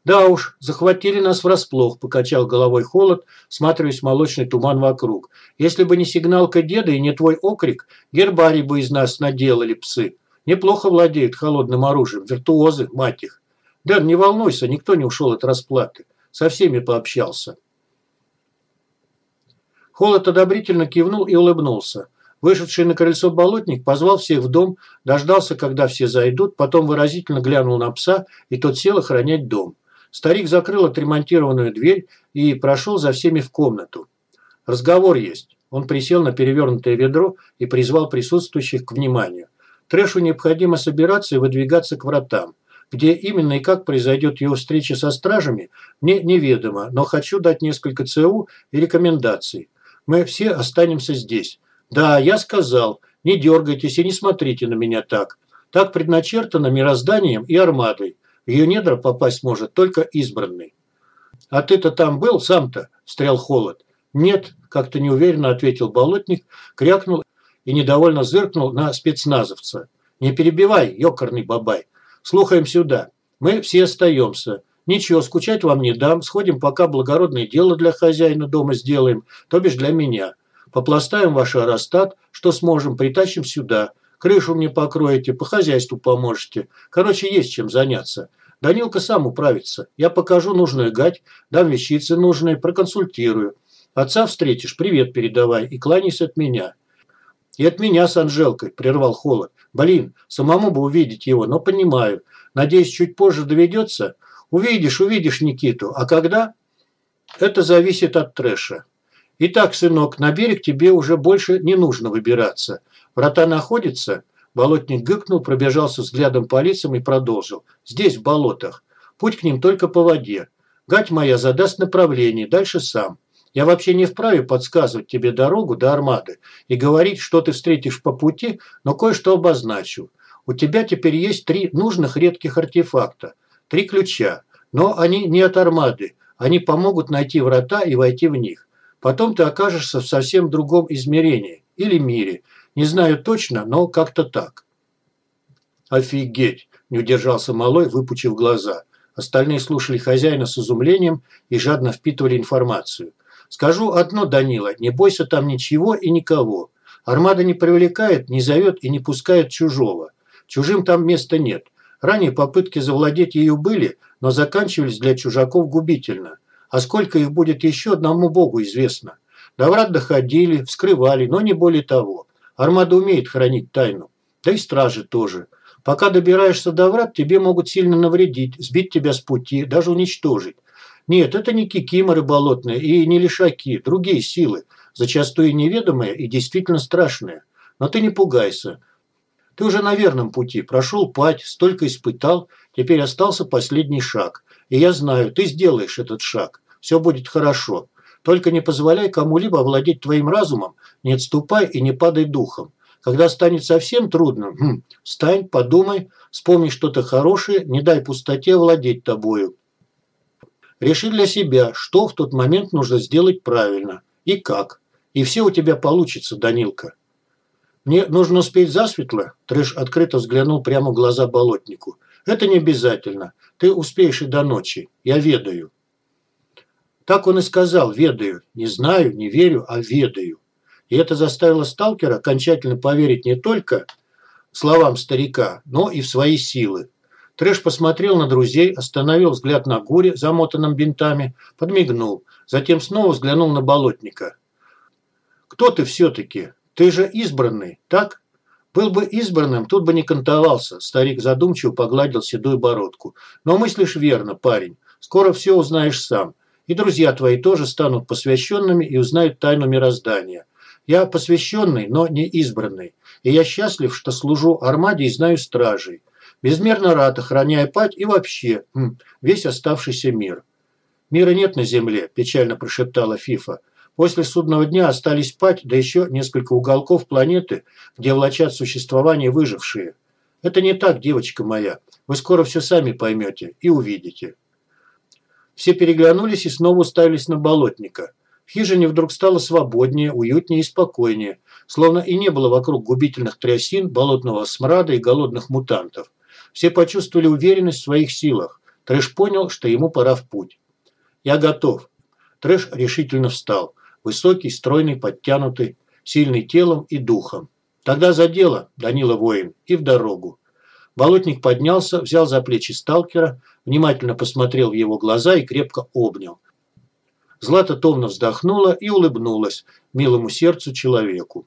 «Да уж, захватили нас врасплох», – покачал головой холод, сматриваясь молочный туман вокруг. «Если бы не сигналка деда и не твой окрик, гербарий бы из нас наделали псы. Неплохо владеют холодным оружием, виртуозы, мать их. Дэн, не волнуйся, никто не ушел от расплаты. Со всеми пообщался. Холод одобрительно кивнул и улыбнулся. Вышедший на крыльцо болотник позвал всех в дом, дождался, когда все зайдут, потом выразительно глянул на пса, и тот сел охранять дом. Старик закрыл отремонтированную дверь и прошел за всеми в комнату. Разговор есть. Он присел на перевернутое ведро и призвал присутствующих к вниманию. Трэшу необходимо собираться и выдвигаться к вратам. Где именно и как произойдет его встреча со стражами, мне неведомо, но хочу дать несколько ЦУ и рекомендаций. Мы все останемся здесь. Да, я сказал, не дергайтесь и не смотрите на меня так. Так предначертано мирозданием и армадой. В ее недра попасть может только избранный. А ты-то там был сам-то? Стрял холод. Нет, как-то неуверенно ответил болотник, крякнул и недовольно зыркнул на спецназовца. Не перебивай, ёкарный бабай. Слухаем сюда. Мы все остаемся. Ничего, скучать вам не дам. Сходим, пока благородное дело для хозяина дома сделаем, то бишь для меня. Попластаем ваш аэростат, что сможем, притащим сюда. Крышу мне покроете, по хозяйству поможете. Короче, есть чем заняться. Данилка сам управится. Я покажу нужную гать, дам вещицы нужные, проконсультирую. Отца встретишь, привет передавай и кланяйся от меня. И от меня с Анжелкой, прервал Холод. Блин, самому бы увидеть его, но понимаю. Надеюсь, чуть позже доведется. Увидишь, увидишь Никиту. А когда? Это зависит от трэша. Итак, сынок, на берег тебе уже больше не нужно выбираться. Врата находятся? Болотник гыкнул, пробежался взглядом по лицам и продолжил. Здесь, в болотах. Путь к ним только по воде. Гать моя задаст направление, дальше сам. Я вообще не вправе подсказывать тебе дорогу до Армады и говорить, что ты встретишь по пути, но кое-что обозначу. У тебя теперь есть три нужных редких артефакта, три ключа, но они не от Армады, они помогут найти врата и войти в них. Потом ты окажешься в совсем другом измерении или мире. Не знаю точно, но как-то так. Офигеть, не удержался малой, выпучив глаза. Остальные слушали хозяина с изумлением и жадно впитывали информацию. Скажу одно, Данила, не бойся там ничего и никого. Армада не привлекает, не зовет и не пускает чужого. Чужим там места нет. Ранее попытки завладеть ею были, но заканчивались для чужаков губительно. А сколько их будет еще, одному богу известно. До врат доходили, вскрывали, но не более того. Армада умеет хранить тайну. Да и стражи тоже. Пока добираешься до врат, тебе могут сильно навредить, сбить тебя с пути, даже уничтожить. Нет, это не кикиморы болотные и не лишаки, другие силы, зачастую неведомые и действительно страшные. Но ты не пугайся. Ты уже на верном пути, прошел пать, столько испытал, теперь остался последний шаг. И я знаю, ты сделаешь этот шаг. Все будет хорошо. Только не позволяй кому-либо овладеть твоим разумом, не отступай и не падай духом. Когда станет совсем трудно, хм, встань, подумай, вспомни что-то хорошее, не дай пустоте владеть тобою. Реши для себя, что в тот момент нужно сделать правильно и как. И все у тебя получится, Данилка. Мне нужно успеть засветло, Трэш открыто взглянул прямо в глаза болотнику. Это не обязательно. Ты успеешь и до ночи. Я ведаю. Так он и сказал, ведаю. Не знаю, не верю, а ведаю. И это заставило сталкера окончательно поверить не только словам старика, но и в свои силы. Трэш посмотрел на друзей, остановил взгляд на горе, замотанном бинтами, подмигнул, затем снова взглянул на болотника. «Кто ты все-таки? Ты же избранный, так?» «Был бы избранным, тут бы не кантовался», – старик задумчиво погладил седую бородку. «Но мыслишь верно, парень. Скоро все узнаешь сам. И друзья твои тоже станут посвященными и узнают тайну мироздания. Я посвященный, но не избранный. И я счастлив, что служу армаде и знаю стражей. Безмерно рад, охраняя пать и вообще хм, весь оставшийся мир. «Мира нет на земле», – печально прошептала Фифа. «После судного дня остались пать, да еще несколько уголков планеты, где влачат существование выжившие. Это не так, девочка моя. Вы скоро все сами поймете и увидите». Все переглянулись и снова уставились на болотника. В хижине вдруг стало свободнее, уютнее и спокойнее, словно и не было вокруг губительных трясин, болотного смрада и голодных мутантов. Все почувствовали уверенность в своих силах. Трэш понял, что ему пора в путь. «Я готов». Трэш решительно встал. Высокий, стройный, подтянутый, сильный телом и духом. «Тогда за дело, Данила воин, и в дорогу». Болотник поднялся, взял за плечи сталкера, внимательно посмотрел в его глаза и крепко обнял. Злата томно вздохнула и улыбнулась милому сердцу человеку.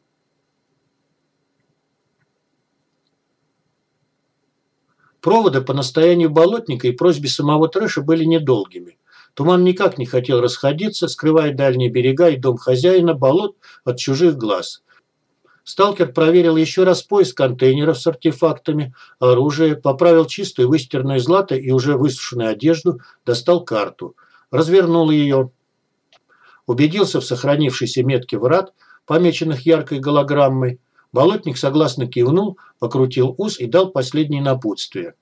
Проводы по настоянию болотника и просьбе самого Трэша были недолгими. Туман никак не хотел расходиться, скрывая дальние берега и дом хозяина болот от чужих глаз. Сталкер проверил еще раз поиск контейнеров с артефактами, оружие, поправил чистую выстиранную злато и уже высушенную одежду, достал карту. Развернул ее, убедился в сохранившейся метке врат, помеченных яркой голограммой. Болотник согласно кивнул, покрутил ус и дал последнее напутствие.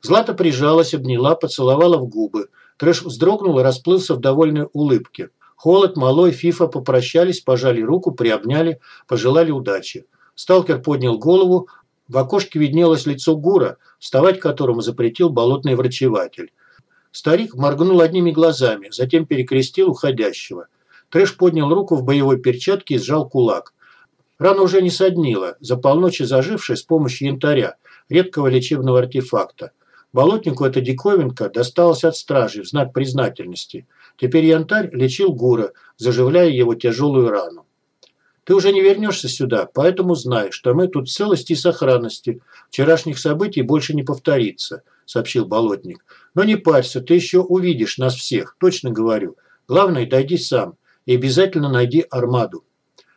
Злата прижалась, обняла, поцеловала в губы. Трэш вздрогнул и расплылся в довольной улыбке. Холод, Малой, Фифа попрощались, пожали руку, приобняли, пожелали удачи. Сталкер поднял голову. В окошке виднелось лицо Гура, вставать которому запретил болотный врачеватель. Старик моргнул одними глазами, затем перекрестил уходящего. Трэш поднял руку в боевой перчатке и сжал кулак. Рана уже не соднила, за полночи зажившая с помощью янтаря, редкого лечебного артефакта. Болотнику эта диковинка досталась от стражи в знак признательности. Теперь янтарь лечил Гура, заживляя его тяжелую рану. Ты уже не вернешься сюда, поэтому знай, что мы тут в целости и сохранности. Вчерашних событий больше не повторится, сообщил Болотник. Но не парься, ты еще увидишь нас всех, точно говорю. Главное, дойди сам и обязательно найди армаду.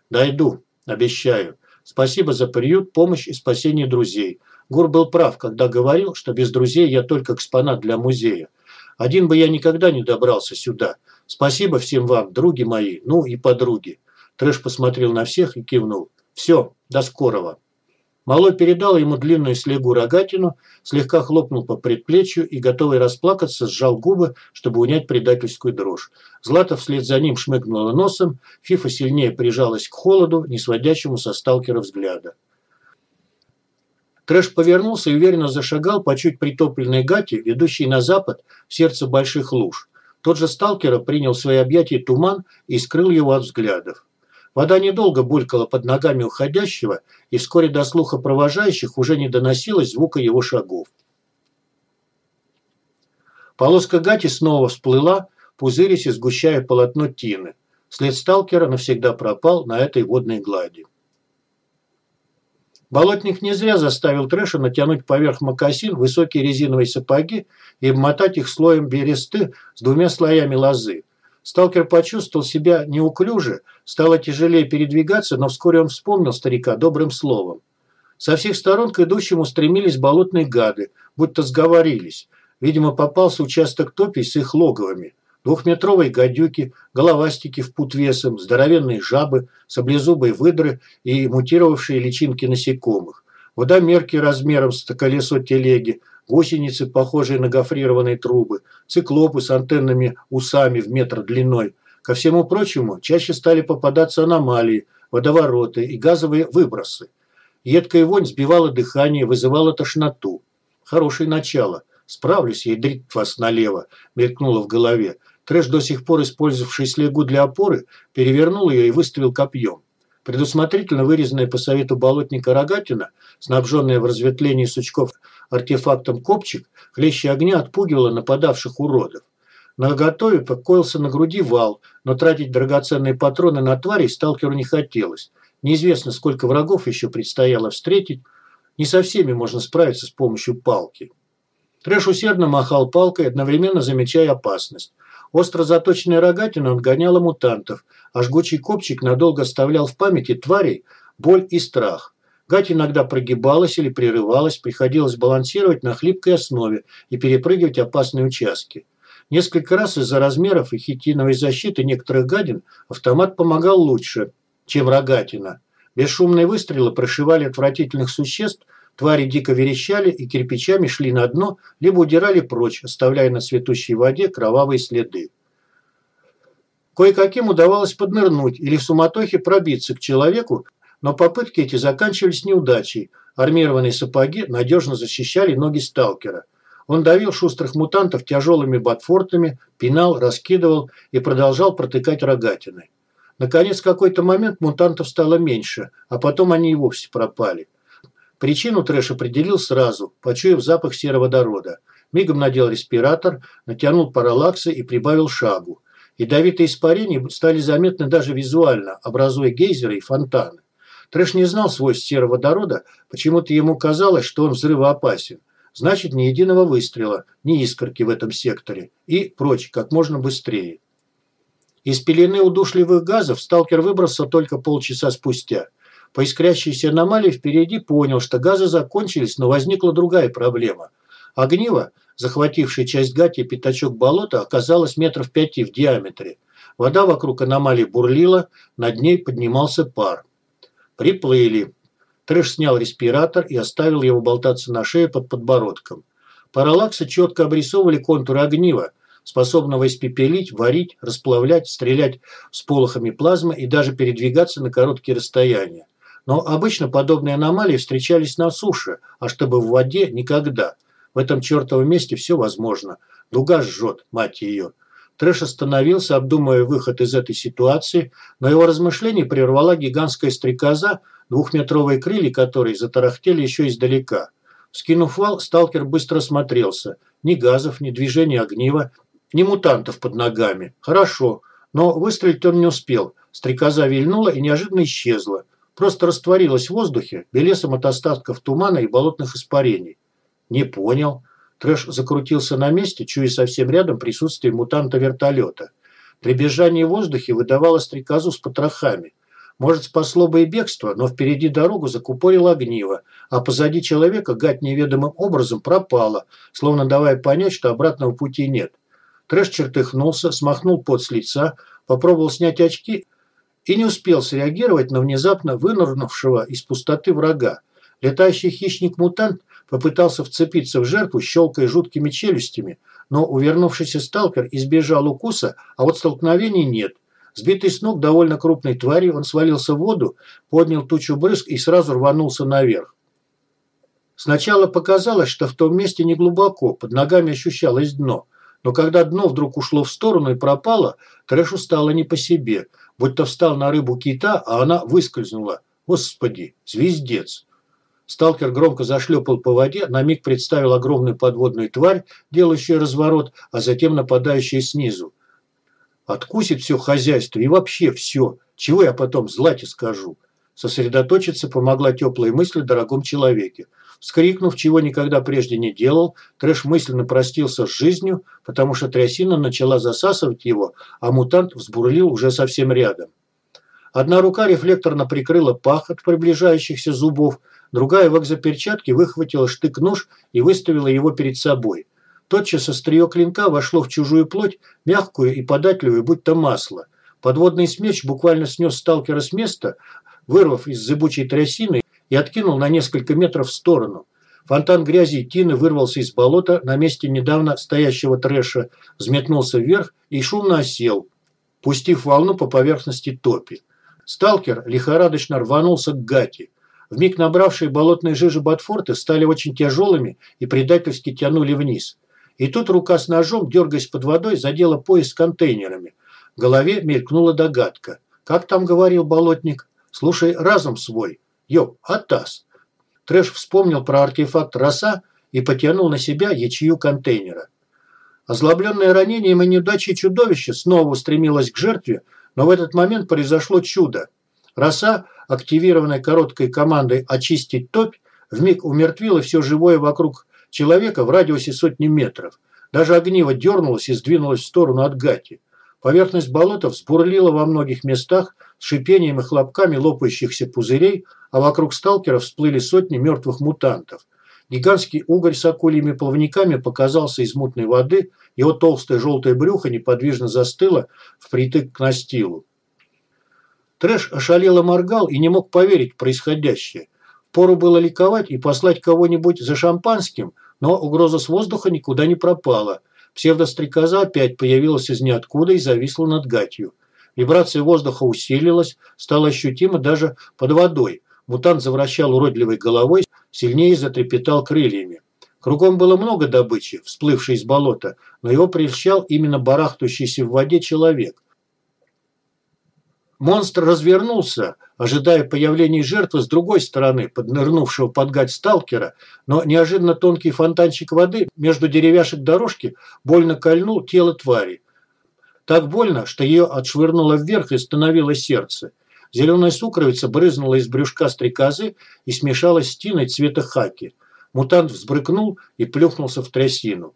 Дойду, обещаю. Спасибо за приют, помощь и спасение друзей. Гур был прав, когда говорил, что без друзей я только экспонат для музея. Один бы я никогда не добрался сюда. Спасибо всем вам, други мои, ну и подруги. Трэш посмотрел на всех и кивнул. Все, до скорого. Малой передал ему длинную слегу рогатину, слегка хлопнул по предплечью и, готовый расплакаться, сжал губы, чтобы унять предательскую дрожь. Злата вслед за ним шмыгнула носом, Фифа сильнее прижалась к холоду, не сводящему со сталкера взгляда. Трэш повернулся и уверенно зашагал по чуть притопленной гате, ведущей на запад, в сердце больших луж. Тот же сталкера принял в свои объятия туман и скрыл его от взглядов. Вода недолго булькала под ногами уходящего, и вскоре до слуха провожающих уже не доносилось звука его шагов. Полоска гати снова всплыла, пузырясь и сгущая полотно тины. След сталкера навсегда пропал на этой водной глади. Болотник не зря заставил Трэша натянуть поверх мокасин высокие резиновые сапоги и обмотать их слоем бересты с двумя слоями лозы. Сталкер почувствовал себя неуклюже, стало тяжелее передвигаться, но вскоре он вспомнил старика добрым словом. Со всех сторон к идущему стремились болотные гады, будто сговорились. Видимо, попался участок топий с их логовами. Двухметровые гадюки, головастики в пут весом, здоровенные жабы, саблезубые выдры и мутировавшие личинки насекомых. Водомерки размером с колесо телеги, гусеницы, похожие на гофрированные трубы, циклопы с антенными усами в метр длиной. Ко всему прочему, чаще стали попадаться аномалии, водовороты и газовые выбросы. Едкая вонь сбивала дыхание, вызывала тошноту. Хорошее начало. Справлюсь, ядрит вас налево, мелькнуло в голове. Трэш, до сих пор использовавший слегу для опоры, перевернул ее и выставил копьем. Предусмотрительно вырезанная по совету болотника рогатина, снабженная в разветвлении сучков артефактом копчик, хлеще огня отпугивала нападавших уродов. На готове покоился на груди вал, но тратить драгоценные патроны на тварей сталкеру не хотелось. Неизвестно, сколько врагов еще предстояло встретить. Не со всеми можно справиться с помощью палки. Трэш усердно махал палкой, одновременно замечая опасность. Остро заточенная рогатина отгоняла мутантов, а жгучий копчик надолго оставлял в памяти тварей боль и страх. Гать иногда прогибалась или прерывалась, приходилось балансировать на хлипкой основе и перепрыгивать опасные участки. Несколько раз из-за размеров и хитиновой защиты некоторых гадин автомат помогал лучше, чем рогатина. Бесшумные выстрелы прошивали отвратительных существ – Твари дико верещали и кирпичами шли на дно, либо удирали прочь, оставляя на цветущей воде кровавые следы. Кое-каким удавалось поднырнуть или в суматохе пробиться к человеку, но попытки эти заканчивались неудачей. Армированные сапоги надежно защищали ноги сталкера. Он давил шустрых мутантов тяжелыми ботфортами, пинал, раскидывал и продолжал протыкать рогатины. Наконец, в какой-то момент мутантов стало меньше, а потом они и вовсе пропали. Причину трэш определил сразу, почуяв запах сероводорода. Мигом надел респиратор, натянул параллаксы и прибавил шагу. Ядовитые испарения стали заметны даже визуально, образуя гейзеры и фонтаны. Трэш не знал свойств сероводорода, почему-то ему казалось, что он взрывоопасен. Значит, ни единого выстрела, ни искорки в этом секторе. И прочь, как можно быстрее. Из пелены удушливых газов сталкер выбрался только полчаса спустя. По искрящейся аномалии впереди понял, что газы закончились, но возникла другая проблема. Огниво, захватившее часть гати и пятачок болота, оказалось метров пяти в диаметре. Вода вокруг аномалии бурлила, над ней поднимался пар. Приплыли. Трэш снял респиратор и оставил его болтаться на шее под подбородком. Параллаксы четко обрисовывали контуры огнива, способного испепелить, варить, расплавлять, стрелять с полохами плазмы и даже передвигаться на короткие расстояния. Но обычно подобные аномалии встречались на суше, а чтобы в воде – никогда. В этом чертовом месте все возможно. Дуга жжет, мать ее. Трэш остановился, обдумывая выход из этой ситуации, но его размышления прервала гигантская стрекоза, двухметровые крылья которой затарахтели еще издалека. Скинув вал, сталкер быстро осмотрелся. Ни газов, ни движения огнива, ни мутантов под ногами. Хорошо, но выстрелить он не успел. Стрекоза вильнула и неожиданно исчезла просто растворилась в воздухе белесом от остатков тумана и болотных испарений. Не понял. Трэш закрутился на месте, чуя совсем рядом присутствие мутанта-вертолета. Дребезжание в воздухе выдавало стрекозу с потрохами. Может, спасло бы и бегство, но впереди дорогу закупорило огниво, а позади человека гать неведомым образом пропала, словно давая понять, что обратного пути нет. Трэш чертыхнулся, смахнул пот с лица, попробовал снять очки и не успел среагировать на внезапно вынырнувшего из пустоты врага. Летающий хищник-мутант попытался вцепиться в жертву, щелкая жуткими челюстями, но увернувшийся сталкер избежал укуса, а вот столкновений нет. Сбитый с ног довольно крупной тварью, он свалился в воду, поднял тучу брызг и сразу рванулся наверх. Сначала показалось, что в том месте не глубоко, под ногами ощущалось дно. Но когда дно вдруг ушло в сторону и пропало, трэшу стало не по себе, будто встал на рыбу кита, а она выскользнула. Господи, звездец! Сталкер громко зашлепал по воде, на миг представил огромную подводную тварь, делающую разворот, а затем нападающую снизу. Откусит все хозяйство и вообще все. Чего я потом Злате скажу? Сосредоточиться помогла теплая мысль о дорогом человеке. Вскрикнув, чего никогда прежде не делал, Трэш мысленно простился с жизнью, потому что трясина начала засасывать его, а мутант взбурлил уже совсем рядом. Одна рука рефлекторно прикрыла пах от приближающихся зубов, Другая в экзоперчатке выхватила штык-нож и выставила его перед собой. Тотчас острие клинка вошло в чужую плоть, мягкую и податливую, будто масло. Подводный смерч буквально снес сталкера с места, вырвав из зыбучей трясины и откинул на несколько метров в сторону. Фонтан грязи и тины вырвался из болота на месте недавно стоящего трэша, взметнулся вверх и шумно осел, пустив волну по поверхности топи. Сталкер лихорадочно рванулся к гати. Вмиг набравшие болотной жижи ботфорты стали очень тяжелыми и предательски тянули вниз. И тут рука с ножом, дергаясь под водой, задела пояс с контейнерами. В голове мелькнула догадка. Как там говорил болотник? Слушай разум свой. Йоп, атас. Трэш вспомнил про артефакт роса и потянул на себя ячью контейнера. Озлобленное ранением и неудачей чудовище снова устремилось к жертве, но в этот момент произошло чудо. Роса активированной короткой командой «очистить топь», вмиг умертвила все живое вокруг человека в радиусе сотни метров. Даже огниво дернулось и сдвинулось в сторону от гати. Поверхность болота взбурлила во многих местах с шипением и хлопками лопающихся пузырей, а вокруг сталкеров всплыли сотни мертвых мутантов. Гигантский угорь с акульями плавниками показался из мутной воды, его толстое желтое брюхо неподвижно застыло впритык к настилу. Трэш ошалело моргал и не мог поверить в происходящее. Пору было ликовать и послать кого-нибудь за шампанским, но угроза с воздуха никуда не пропала. Псевдострекоза опять появилась из ниоткуда и зависла над гатью. Вибрация воздуха усилилась, стала ощутима даже под водой. Мутант завращал уродливой головой, сильнее затрепетал крыльями. Кругом было много добычи, всплывшей из болота, но его прельщал именно барахтающийся в воде человек. Монстр развернулся, ожидая появления жертвы с другой стороны, поднырнувшего под гать сталкера, но неожиданно тонкий фонтанчик воды между деревяшек дорожки больно кольнул тело твари. Так больно, что ее отшвырнуло вверх и остановило сердце. Зеленая сукровица брызнула из брюшка стрекозы и смешалась с тиной цвета хаки. Мутант взбрыкнул и плюхнулся в трясину.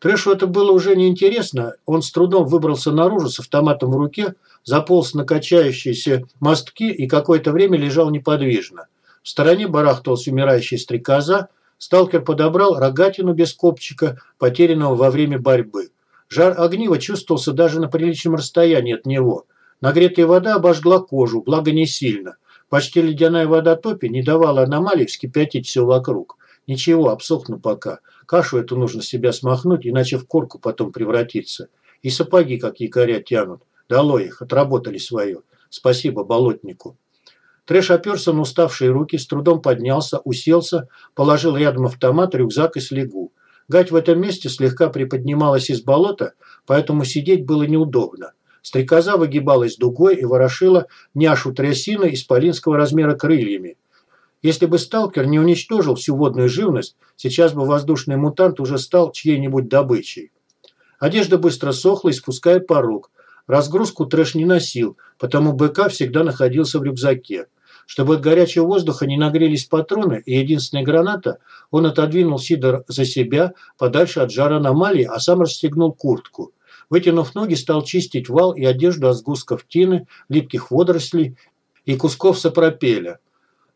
Трэшу это было уже неинтересно. Он с трудом выбрался наружу с автоматом в руке, заполз на качающиеся мостки и какое-то время лежал неподвижно. В стороне барахтался умирающий стрекоза. Сталкер подобрал рогатину без копчика, потерянного во время борьбы. Жар огнива чувствовался даже на приличном расстоянии от него. Нагретая вода обожгла кожу, благо не сильно. Почти ледяная вода топи не давала аномалии вскипятить все вокруг. Ничего, обсохну пока. Кашу эту нужно себя смахнуть, иначе в корку потом превратиться. И сапоги, как якоря, тянут. Дало их, отработали свое. Спасибо болотнику. Трэш оперся на уставшие руки, с трудом поднялся, уселся, положил рядом автомат, рюкзак и слегу. Гать в этом месте слегка приподнималась из болота, поэтому сидеть было неудобно. Стрекоза выгибалась дугой и ворошила няшу трясины исполинского размера крыльями. Если бы сталкер не уничтожил всю водную живность, сейчас бы воздушный мутант уже стал чьей-нибудь добычей. Одежда быстро сохла, испуская порог. Разгрузку трэш не носил, потому БК всегда находился в рюкзаке. Чтобы от горячего воздуха не нагрелись патроны и единственная граната, он отодвинул Сидор за себя, подальше от жара аномалии, а сам расстегнул куртку. Вытянув ноги, стал чистить вал и одежду от сгустков тины, липких водорослей и кусков сапропеля.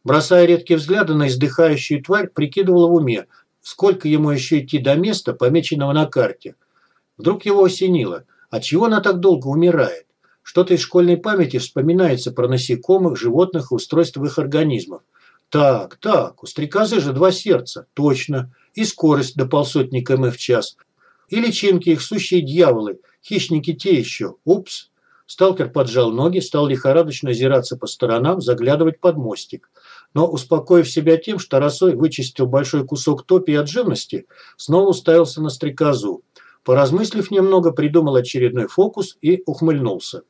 Бросая редкие взгляды на издыхающую тварь, прикидывал в уме, сколько ему еще идти до места, помеченного на карте. Вдруг его осенило. А чего она так долго умирает? Что-то из школьной памяти вспоминается про насекомых, животных и устройство их организмов. Так, так, у стрекозы же два сердца, точно. И скорость до полсотни км в час. И личинки их сущие дьяволы, хищники те еще. Упс. Сталкер поджал ноги, стал лихорадочно озираться по сторонам, заглядывать под мостик. Но, успокоив себя тем, что росой вычистил большой кусок топи от живности, снова уставился на стрекозу. Поразмыслив немного, придумал очередной фокус и ухмыльнулся.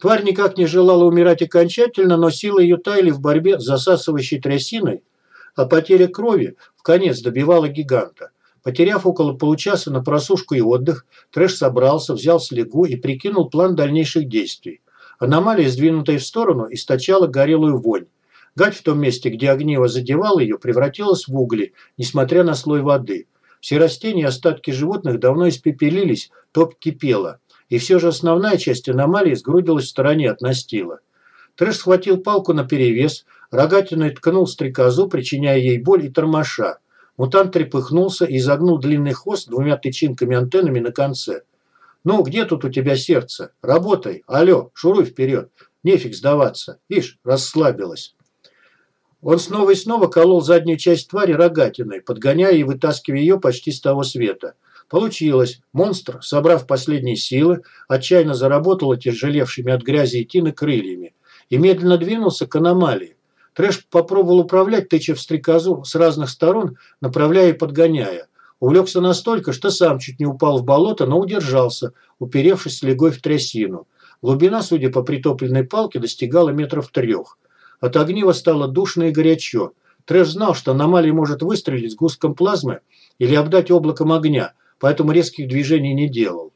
Тварь никак не желала умирать окончательно, но силы ее таяли в борьбе с засасывающей трясиной, а потеря крови в конец добивала гиганта. Потеряв около получаса на просушку и отдых, Трэш собрался, взял слегу и прикинул план дальнейших действий. Аномалия, сдвинутая в сторону, источала горелую вонь. Гать в том месте, где огниво задевало ее, превратилась в угли, несмотря на слой воды. Все растения и остатки животных давно испепелились, топ кипела и все же основная часть аномалии сгрудилась в стороне от настила. Трэш схватил палку наперевес, рогатиной ткнул стрекозу, причиняя ей боль и тормоша. Мутант трепыхнулся и загнул длинный хвост двумя тычинками-антеннами на конце. «Ну, где тут у тебя сердце? Работай! Алло, шуруй вперед! Нефиг сдаваться! Ишь, расслабилась!» Он снова и снова колол заднюю часть твари рогатиной, подгоняя и вытаскивая ее почти с того света – Получилось. Монстр, собрав последние силы, отчаянно заработал отяжелевшими от грязи и тины крыльями и медленно двинулся к аномалии. Трэш попробовал управлять, тыча в стрекозу с разных сторон, направляя и подгоняя. Увлекся настолько, что сам чуть не упал в болото, но удержался, уперевшись слегой в трясину. Глубина, судя по притопленной палке, достигала метров трех. От огнива стало душно и горячо. Трэш знал, что аномалия может выстрелить с густком плазмы или обдать облаком огня – поэтому резких движений не делал.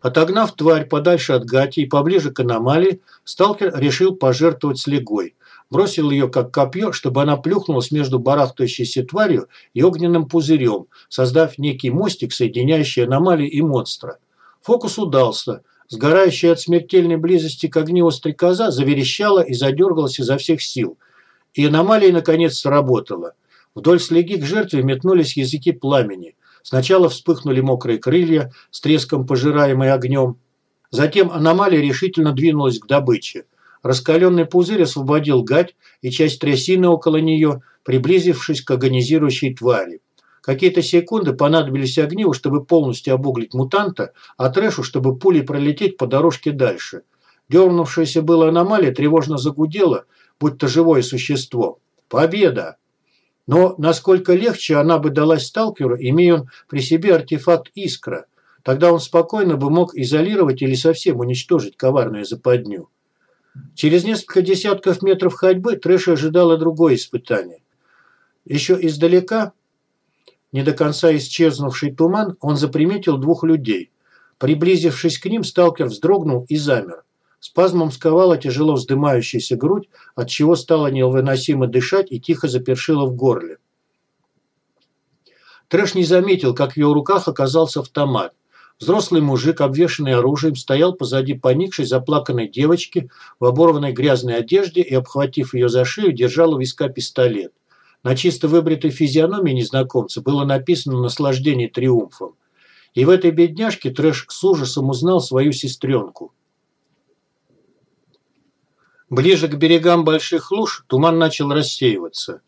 Отогнав тварь подальше от гати и поближе к аномалии, сталкер решил пожертвовать слегой. Бросил ее как копье, чтобы она плюхнулась между барахтающейся тварью и огненным пузырем, создав некий мостик, соединяющий аномалии и монстра. Фокус удался. Сгорающая от смертельной близости к огниву стрекоза заверещала и задергалась изо всех сил. И аномалия, наконец, сработала. Вдоль слеги к жертве метнулись языки пламени. Сначала вспыхнули мокрые крылья, с треском пожираемые огнем. Затем аномалия решительно двинулась к добыче. Раскаленный пузырь освободил гать и часть трясины около нее, приблизившись к агонизирующей твари. Какие-то секунды понадобились огниву, чтобы полностью обуглить мутанта, а трэшу, чтобы пулей пролететь по дорожке дальше. Дернувшаяся была аномалия тревожно загудела, будто живое существо. «Победа!» Но насколько легче она бы далась сталкеру, имея он при себе артефакт «Искра». Тогда он спокойно бы мог изолировать или совсем уничтожить коварную западню. Через несколько десятков метров ходьбы Трэш ожидало другое испытание. Еще издалека, не до конца исчезнувший туман, он заприметил двух людей. Приблизившись к ним, сталкер вздрогнул и замер. Спазмом сковала тяжело вздымающаяся грудь, от чего стало невыносимо дышать и тихо запершило в горле. Трэш не заметил, как в его руках оказался автомат. Взрослый мужик, обвешанный оружием, стоял позади поникшей заплаканной девочки в оборванной грязной одежде и, обхватив ее за шею, держал у виска пистолет. На чисто выбритой физиономии незнакомца было написано «Наслаждение триумфом». И в этой бедняжке Трэш с ужасом узнал свою сестренку. Ближе к берегам больших луж туман начал рассеиваться.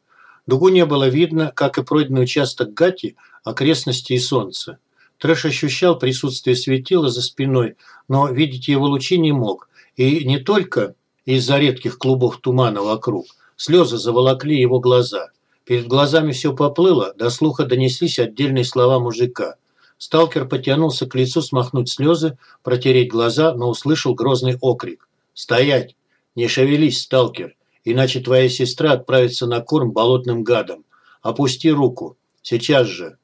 Дугу не было видно, как и пройденный участок Гати, окрестности и солнца. Трэш ощущал присутствие светила за спиной, но видеть его лучи не мог. И не только из-за редких клубов тумана вокруг. Слезы заволокли его глаза. Перед глазами все поплыло, до слуха донеслись отдельные слова мужика. Сталкер потянулся к лицу смахнуть слезы, протереть глаза, но услышал грозный окрик. «Стоять! Не шевелись, сталкер, иначе твоя сестра отправится на корм болотным гадам. Опусти руку. Сейчас же.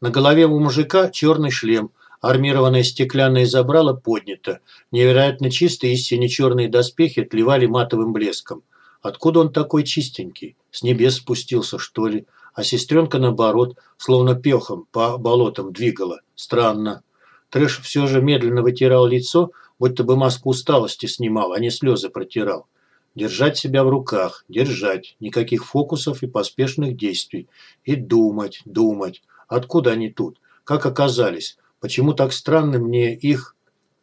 На голове у мужика черный шлем, армированное стеклянное забрало поднято. Невероятно чистые и сине-черные доспехи отливали матовым блеском. Откуда он такой чистенький? С небес спустился, что ли? А сестренка, наоборот, словно пехом по болотам двигала. Странно. Трэш все же медленно вытирал лицо, будто бы маску усталости снимал, а не слезы протирал. Держать себя в руках, держать, никаких фокусов и поспешных действий. И думать, думать. Откуда они тут? как оказались? Почему так странно мне их...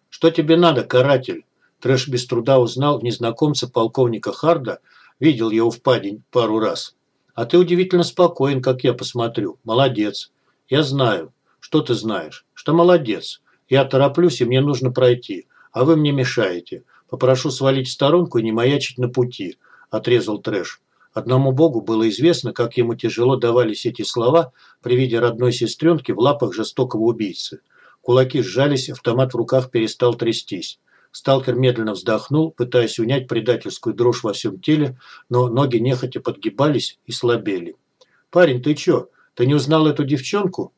Что тебе надо, каратель? Трэш без труда узнал в незнакомце полковника Харда, видел его в падень пару раз. А ты удивительно спокоен, как я посмотрю. Молодец. Я знаю. Что ты знаешь? Что молодец. Я тороплюсь, и мне нужно пройти. А вы мне мешаете. Попрошу свалить в сторонку и не маячить на пути. Отрезал Трэш. Одному богу было известно, как ему тяжело давались эти слова при виде родной сестренки в лапах жестокого убийцы. Кулаки сжались, автомат в руках перестал трястись. Сталкер медленно вздохнул, пытаясь унять предательскую дрожь во всем теле, но ноги нехотя подгибались и слабели. «Парень, ты чё? Ты не узнал эту девчонку?»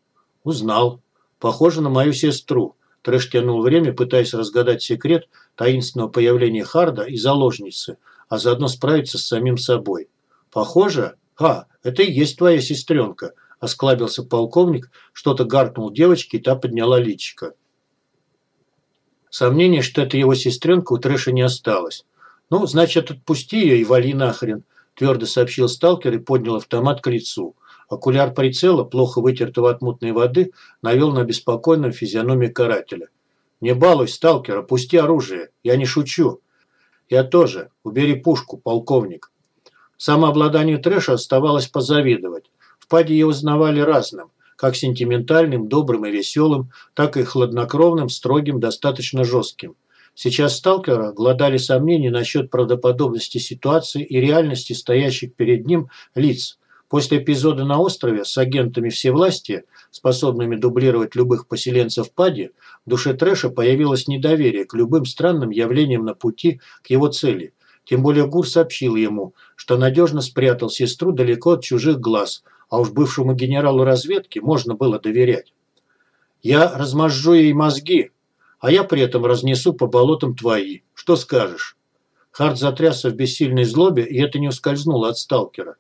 «Узнал. Похоже на мою сестру». Трэш тянул время, пытаясь разгадать секрет таинственного появления Харда и заложницы, а заодно справиться с самим собой. «Похоже? А, это и есть твоя сестренка», – осклабился полковник, что-то гаркнул девочке, и та подняла личико. Сомнений, что это его сестренка, у Трэша не осталось. «Ну, значит, отпусти ее и вали нахрен», – твердо сообщил сталкер и поднял автомат к лицу. Окуляр прицела, плохо вытертого от мутной воды, навел на беспокойную физиономию карателя. «Не балуй, сталкер, опусти оружие. Я не шучу». «Я тоже. Убери пушку, полковник». Самообладанию Трэша оставалось позавидовать. В паде его узнавали разным, как сентиментальным, добрым и веселым, так и хладнокровным, строгим, достаточно жестким. Сейчас сталкера гладали сомнения насчет правдоподобности ситуации и реальности стоящих перед ним лиц. После эпизода на острове с агентами всевластия, способными дублировать любых поселенцев Пади, в душе Трэша появилось недоверие к любым странным явлениям на пути к его цели – тем более Гур сообщил ему, что надежно спрятал сестру далеко от чужих глаз, а уж бывшему генералу разведки можно было доверять. «Я размажу ей мозги, а я при этом разнесу по болотам твои. Что скажешь?» Харт затрясся в бессильной злобе, и это не ускользнуло от сталкера.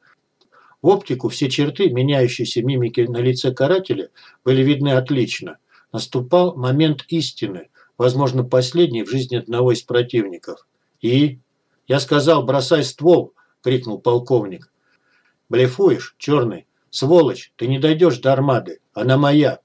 В оптику все черты меняющейся мимики на лице карателя были видны отлично. Наступал момент истины, возможно, последний в жизни одного из противников. И «Я сказал, бросай ствол!» – крикнул полковник. «Блефуешь, черный? Сволочь, ты не дойдешь до армады. Она моя!»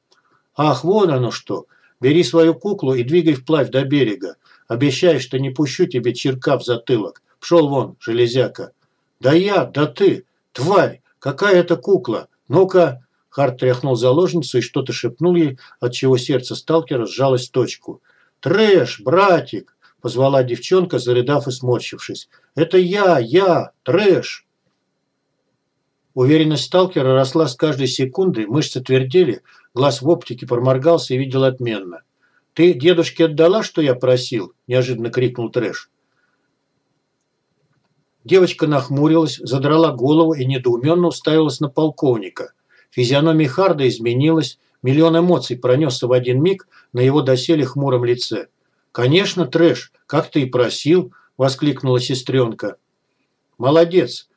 «Ах, вон оно что! Бери свою куклу и двигай вплавь до берега. Обещаю, что не пущу тебе черка в затылок. Пшел вон, железяка!» «Да я, да ты! Тварь! Какая это кукла? Ну-ка!» Харт тряхнул заложницу и что-то шепнул ей, отчего сердце сталкера сжалось в точку. «Трэш, братик! позвала девчонка, зарыдав и сморщившись. «Это я, я, трэш!» Уверенность сталкера росла с каждой секундой, мышцы твердели, глаз в оптике проморгался и видел отменно. «Ты дедушке отдала, что я просил?» – неожиданно крикнул трэш. Девочка нахмурилась, задрала голову и недоуменно уставилась на полковника. Физиономия Харда изменилась, миллион эмоций пронесся в один миг на его доселе хмуром лице. «Конечно, трэш, как ты и просил», – воскликнула сестренка. «Молодец.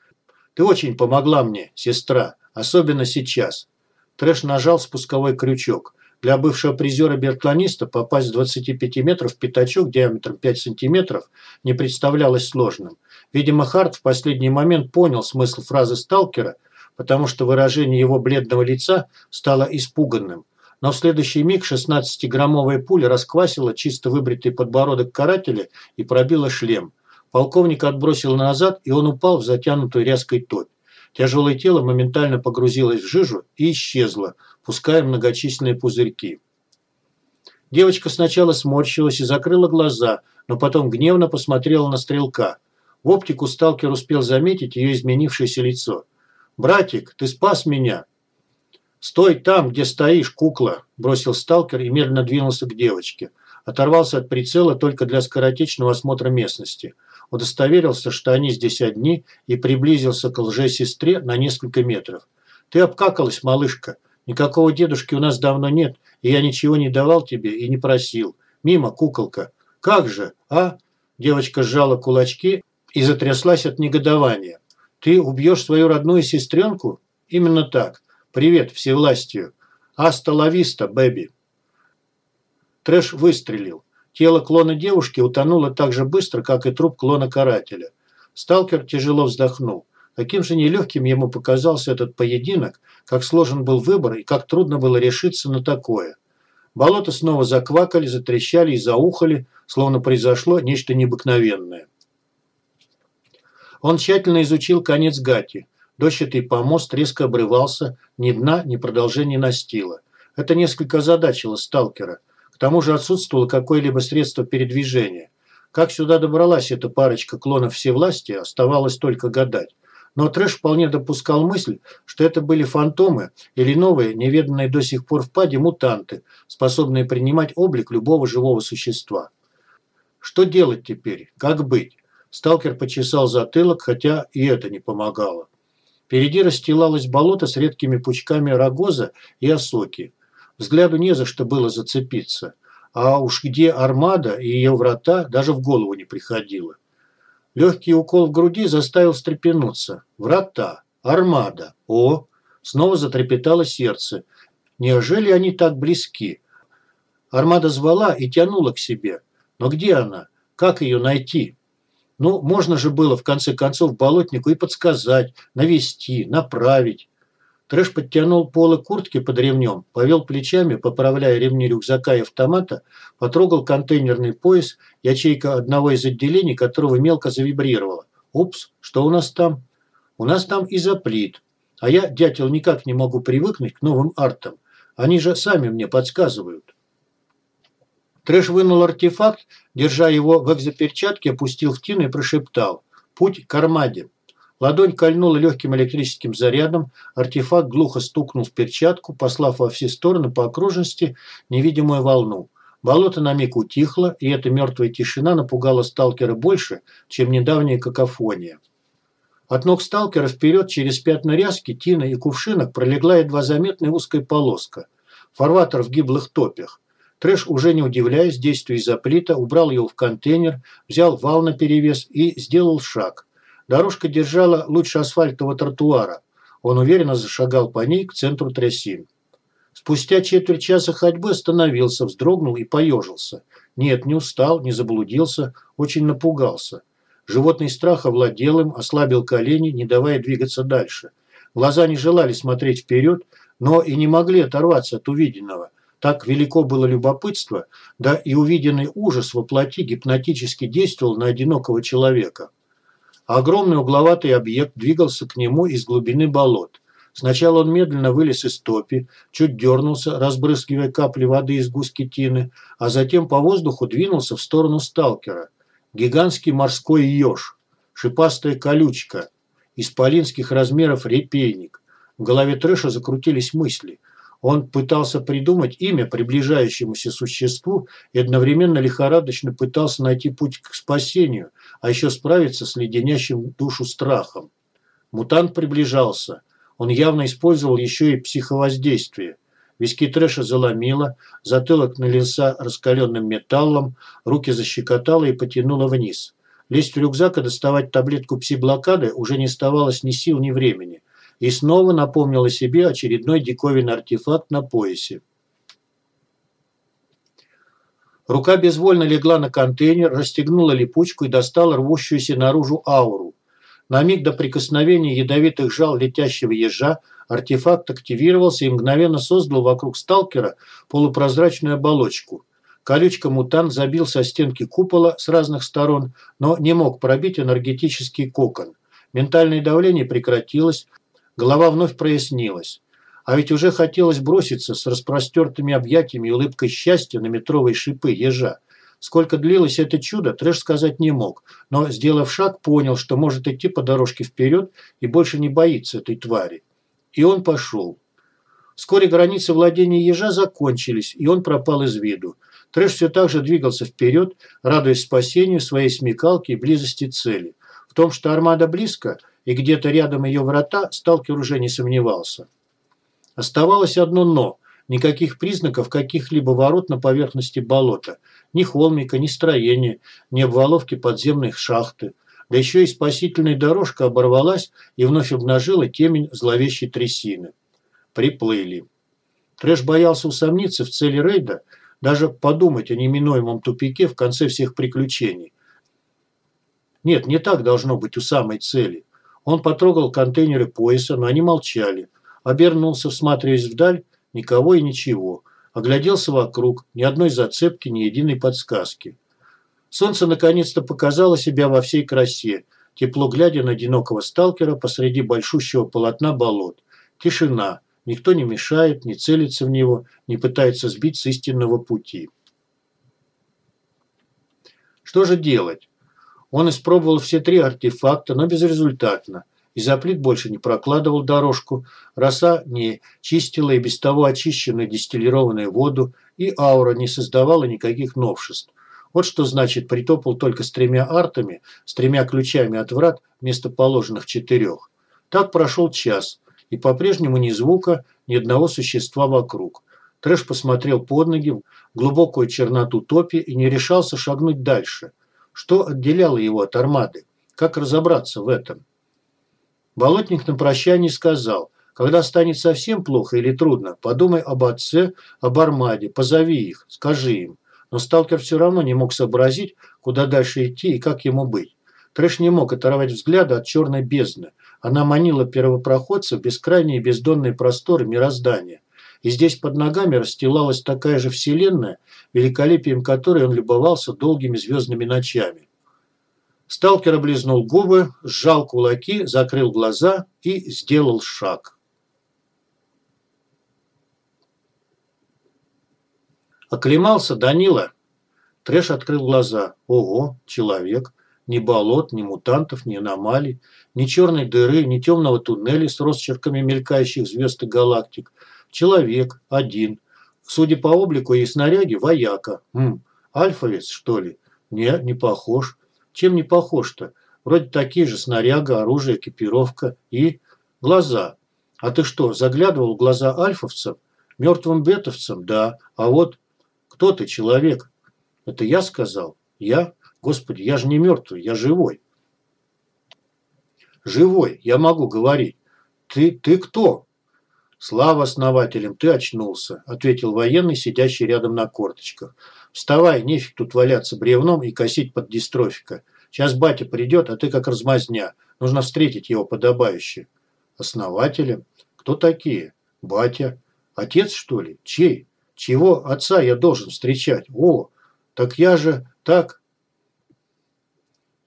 Ты очень помогла мне, сестра, особенно сейчас». Трэш нажал спусковой крючок. Для бывшего призера-биатлониста попасть с 25 метров в пятачок диаметром 5 сантиметров не представлялось сложным. Видимо, Харт в последний момент понял смысл фразы сталкера, потому что выражение его бледного лица стало испуганным но в следующий миг 16-граммовая пуля расквасила чисто выбритый подбородок карателя и пробила шлем. Полковник отбросил назад, и он упал в затянутую ряской топь. Тяжелое тело моментально погрузилось в жижу и исчезло, пуская многочисленные пузырьки. Девочка сначала сморщилась и закрыла глаза, но потом гневно посмотрела на стрелка. В оптику сталкер успел заметить ее изменившееся лицо. «Братик, ты спас меня!» «Стой там, где стоишь, кукла!» – бросил сталкер и медленно двинулся к девочке. Оторвался от прицела только для скоротечного осмотра местности. Удостоверился, что они здесь одни, и приблизился к лже-сестре на несколько метров. «Ты обкакалась, малышка. Никакого дедушки у нас давно нет, и я ничего не давал тебе и не просил. Мимо, куколка. Как же, а?» Девочка сжала кулачки и затряслась от негодования. «Ты убьешь свою родную сестренку?» «Именно так. Привет всевластию. Аста лависта, бэби. Трэш выстрелил. Тело клона девушки утонуло так же быстро, как и труп клона карателя. Сталкер тяжело вздохнул. Каким же нелегким ему показался этот поединок, как сложен был выбор и как трудно было решиться на такое. Болота снова заквакали, затрещали и заухали, словно произошло нечто необыкновенное. Он тщательно изучил конец гати. Дощатый помост резко обрывался, ни дна, ни продолжения настила. Это несколько озадачило сталкера. К тому же отсутствовало какое-либо средство передвижения. Как сюда добралась эта парочка клонов всевластия, оставалось только гадать. Но Трэш вполне допускал мысль, что это были фантомы или новые, неведанные до сих пор в паде мутанты, способные принимать облик любого живого существа. Что делать теперь? Как быть? Сталкер почесал затылок, хотя и это не помогало. Впереди расстилалось болото с редкими пучками рогоза и осоки. Взгляду не за что было зацепиться. А уж где армада и ее врата даже в голову не приходило. Легкий укол в груди заставил встрепенуться. Врата, армада, о! Снова затрепетало сердце. Неужели они так близки? Армада звала и тянула к себе. Но где она? Как ее найти? Ну, можно же было, в конце концов, болотнику и подсказать, навести, направить. Трэш подтянул полы куртки под ремнем, повел плечами, поправляя ремни рюкзака и автомата, потрогал контейнерный пояс, ячейка одного из отделений, которого мелко завибрировала. «Упс, что у нас там?» «У нас там изоплит. А я, дятел, никак не могу привыкнуть к новым артам. Они же сами мне подсказывают». Трэш вынул артефакт, держа его в экзоперчатке, опустил в тин и прошептал «Путь к армаде». Ладонь кольнула легким электрическим зарядом, артефакт глухо стукнул в перчатку, послав во все стороны по окружности невидимую волну. Болото на миг утихло, и эта мертвая тишина напугала сталкера больше, чем недавняя какофония. От ног сталкера вперед через пятна ряски, тина и кувшинок пролегла едва заметная узкая полоска. Фарватер в гиблых топях. Трэш, уже не удивляясь действию изоплита, убрал его в контейнер, взял вал на перевес и сделал шаг. Дорожка держала лучше асфальтового тротуара. Он уверенно зашагал по ней к центру трясин. Спустя четверть часа ходьбы остановился, вздрогнул и поежился. Нет, не устал, не заблудился, очень напугался. Животный страх овладел им, ослабил колени, не давая двигаться дальше. Глаза не желали смотреть вперед, но и не могли оторваться от увиденного. Так велико было любопытство, да и увиденный ужас воплоти гипнотически действовал на одинокого человека. Огромный угловатый объект двигался к нему из глубины болот. Сначала он медленно вылез из топи, чуть дернулся, разбрызгивая капли воды из гуски тины, а затем по воздуху двинулся в сторону сталкера. Гигантский морской еж, шипастая колючка, исполинских размеров репейник. В голове Трэша закрутились мысли. Он пытался придумать имя приближающемуся существу и одновременно лихорадочно пытался найти путь к спасению, а еще справиться с леденящим душу страхом. Мутант приближался. Он явно использовал еще и психовоздействие. Виски трэша заломило, затылок налился раскаленным металлом, руки защекотало и потянуло вниз. Лезть в рюкзак и доставать таблетку пси-блокады уже не оставалось ни сил, ни времени и снова напомнила себе очередной диковинный артефакт на поясе. Рука безвольно легла на контейнер, расстегнула липучку и достала рвущуюся наружу ауру. На миг до прикосновения ядовитых жал летящего ежа артефакт активировался и мгновенно создал вокруг сталкера полупрозрачную оболочку. Колючка-мутант забился о стенки купола с разных сторон, но не мог пробить энергетический кокон. Ментальное давление прекратилось, Голова вновь прояснилась. А ведь уже хотелось броситься с распростертыми объятиями и улыбкой счастья на метровые шипы ежа. Сколько длилось это чудо, Трэш сказать не мог, но, сделав шаг, понял, что может идти по дорожке вперед и больше не боится этой твари. И он пошел. Вскоре границы владения ежа закончились, и он пропал из виду. Трэш все так же двигался вперед, радуясь спасению своей смекалки и близости цели. В том, что армада близко, и где-то рядом ее врата, сталкер уже не сомневался. Оставалось одно «но». Никаких признаков каких-либо ворот на поверхности болота. Ни холмика, ни строения, ни обваловки подземной шахты. Да еще и спасительная дорожка оборвалась и вновь обнажила темень зловещей трясины. Приплыли. Трэш боялся усомниться в цели рейда, даже подумать о неминуемом тупике в конце всех приключений. Нет, не так должно быть у самой цели. Он потрогал контейнеры пояса, но они молчали. Обернулся, всматриваясь вдаль, никого и ничего. Огляделся вокруг, ни одной зацепки, ни единой подсказки. Солнце наконец-то показало себя во всей красе, тепло глядя на одинокого сталкера посреди большущего полотна болот. Тишина. Никто не мешает, не целится в него, не пытается сбить с истинного пути. Что же делать? Он испробовал все три артефакта, но безрезультатно. Изоплит больше не прокладывал дорожку, роса не чистила и без того очищенную дистиллированную воду, и аура не создавала никаких новшеств. Вот что значит притопал только с тремя артами, с тремя ключами от врат вместо положенных четырех. Так прошел час, и по-прежнему ни звука, ни одного существа вокруг. Трэш посмотрел под ноги в глубокую черноту топи и не решался шагнуть дальше. Что отделяло его от армады? Как разобраться в этом? Болотник на прощание сказал, когда станет совсем плохо или трудно, подумай об отце, об армаде, позови их, скажи им. Но сталкер все равно не мог сообразить, куда дальше идти и как ему быть. Трэш не мог оторвать взгляда от черной бездны. Она манила первопроходца в бескрайние бездонные просторы мироздания. И здесь под ногами расстилалась такая же вселенная, великолепием которой он любовался долгими звездными ночами. Сталкер облизнул губы, сжал кулаки, закрыл глаза и сделал шаг. Оклемался Данила. Трэш открыл глаза. Ого, человек. Ни болот, ни мутантов, ни аномалий, ни черной дыры, ни темного туннеля с росчерками мелькающих звезд и галактик. Человек, один. Судя по облику и снаряге, вояка. Хм, альфовец, что ли? Нет, не похож. Чем не похож-то? Вроде такие же снаряга, оружие, экипировка и... Глаза. А ты что, заглядывал в глаза альфовцам? Мертвым бетовцам? Да. А вот кто ты, человек? Это я сказал? Я? Господи, я же не мертвый, я живой. Живой, я могу говорить. Ты, ты кто? Слава основателям, ты очнулся, ответил военный, сидящий рядом на корточках. Вставай, нефиг тут валяться бревном и косить под дистрофика. Сейчас батя придет, а ты как размазня. Нужно встретить его подобающе. Основателем? Кто такие? Батя? Отец, что ли? Чей? Чего отца я должен встречать? О, так я же так...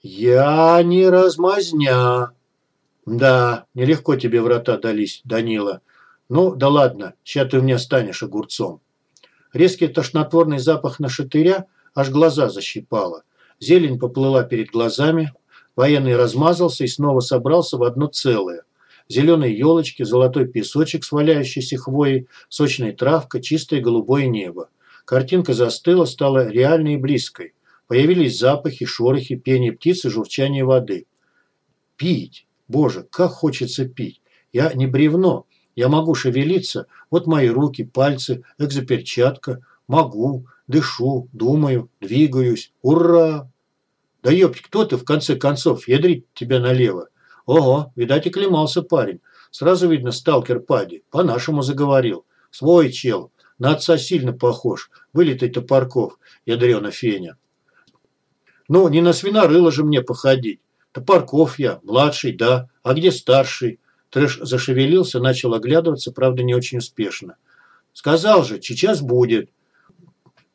Я не размазня. Да, нелегко тебе врата дались, Данила. Ну, да ладно, сейчас ты у меня станешь огурцом. Резкий тошнотворный запах на шатыря аж глаза защипало. Зелень поплыла перед глазами, военный размазался и снова собрался в одно целое зеленые елочки, золотой песочек с валяющейся хвоей, сочная травка, чистое голубое небо. Картинка застыла, стала реальной и близкой. Появились запахи, шорохи, пение птиц и журчание воды. Пить! Боже, как хочется пить! Я не бревно, я могу шевелиться. Вот мои руки, пальцы, экзоперчатка. Могу, дышу, думаю, двигаюсь. Ура! Да ёпть, кто ты в конце концов? Ядрить тебя налево. Ого, видать, и клемался парень. Сразу видно, сталкер Пади. По-нашему заговорил. Свой чел. На отца сильно похож. Вылитый Топорков, ядрена Феня. Ну, не на свинорыло же мне походить. Топорков я, младший, да. А где старший? Трэш зашевелился, начал оглядываться, правда, не очень успешно. Сказал же, сейчас будет.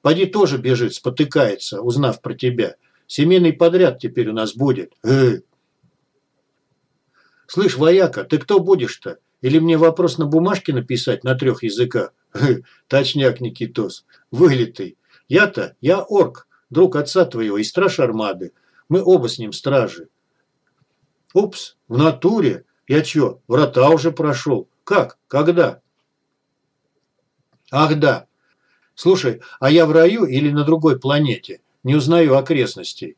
Пади тоже бежит, спотыкается, узнав про тебя. Семейный подряд теперь у нас будет. Э, «Слышь, вояка, ты кто будешь-то? Или мне вопрос на бумажке написать на трех языках?» «Точняк, Никитос. Вылитый. Я-то, я орк, друг отца твоего и страж армады. Мы оба с ним стражи». «Упс, в натуре? Я чё, врата уже прошел? Как? Когда?» «Ах да. Слушай, а я в раю или на другой планете? Не узнаю окрестностей».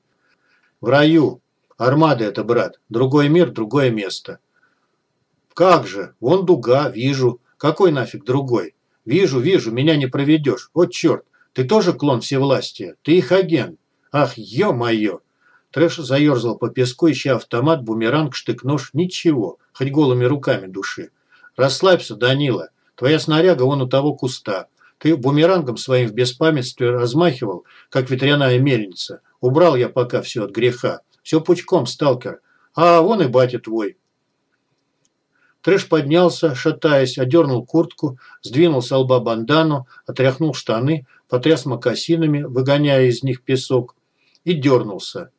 «В раю. Армада это, брат. Другой мир, другое место. Как же? Вон дуга, вижу. Какой нафиг другой? Вижу, вижу, меня не проведешь. Вот черт, ты тоже клон всевластия? Ты их агент. Ах, ё-моё. Трэш заерзал по песку, ища автомат, бумеранг, штык-нож. Ничего, хоть голыми руками души. Расслабься, Данила. Твоя снаряга вон у того куста. Ты бумерангом своим в беспамятстве размахивал, как ветряная мельница. Убрал я пока все от греха. Все пучком, сталкер. А вон и батя твой. Трэш поднялся, шатаясь, одернул куртку, сдвинул с лба бандану, отряхнул штаны, потряс мокасинами, выгоняя из них песок, и дернулся.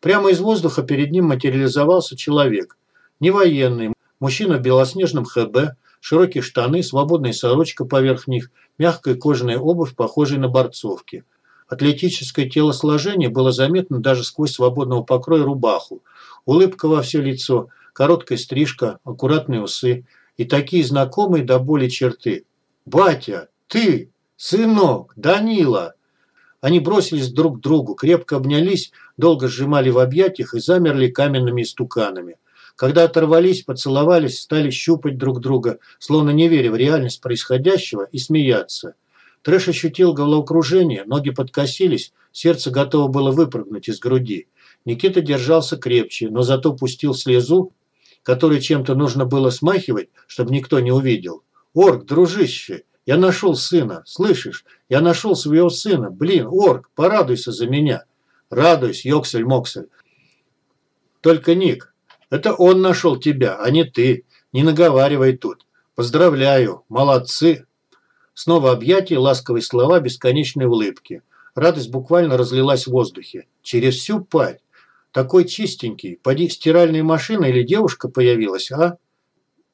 Прямо из воздуха перед ним материализовался человек. Не военный, мужчина в белоснежном ХБ, широкие штаны, свободная сорочка поверх них, мягкая кожаная обувь, похожая на борцовки. Атлетическое телосложение было заметно даже сквозь свободного покроя рубаху. Улыбка во все лицо, короткая стрижка, аккуратные усы и такие знакомые до боли черты. «Батя, ты, сынок, Данила!» Они бросились друг к другу, крепко обнялись, долго сжимали в объятиях и замерли каменными истуканами. Когда оторвались, поцеловались, стали щупать друг друга, словно не веря в реальность происходящего, и смеяться. Трэш ощутил головокружение, ноги подкосились, сердце готово было выпрыгнуть из груди. Никита держался крепче, но зато пустил слезу который чем-то нужно было смахивать, чтобы никто не увидел. «Орк, дружище, я нашел сына, слышишь? Я нашел своего сына. Блин, Орк, порадуйся за меня». «Радуюсь, Йоксель-Моксель». «Только, Ник, это он нашел тебя, а не ты. Не наговаривай тут. Поздравляю, молодцы». Снова объятия, ласковые слова, бесконечные улыбки. Радость буквально разлилась в воздухе. Через всю пать. Такой чистенький. Поди, стиральная машина или девушка появилась, а?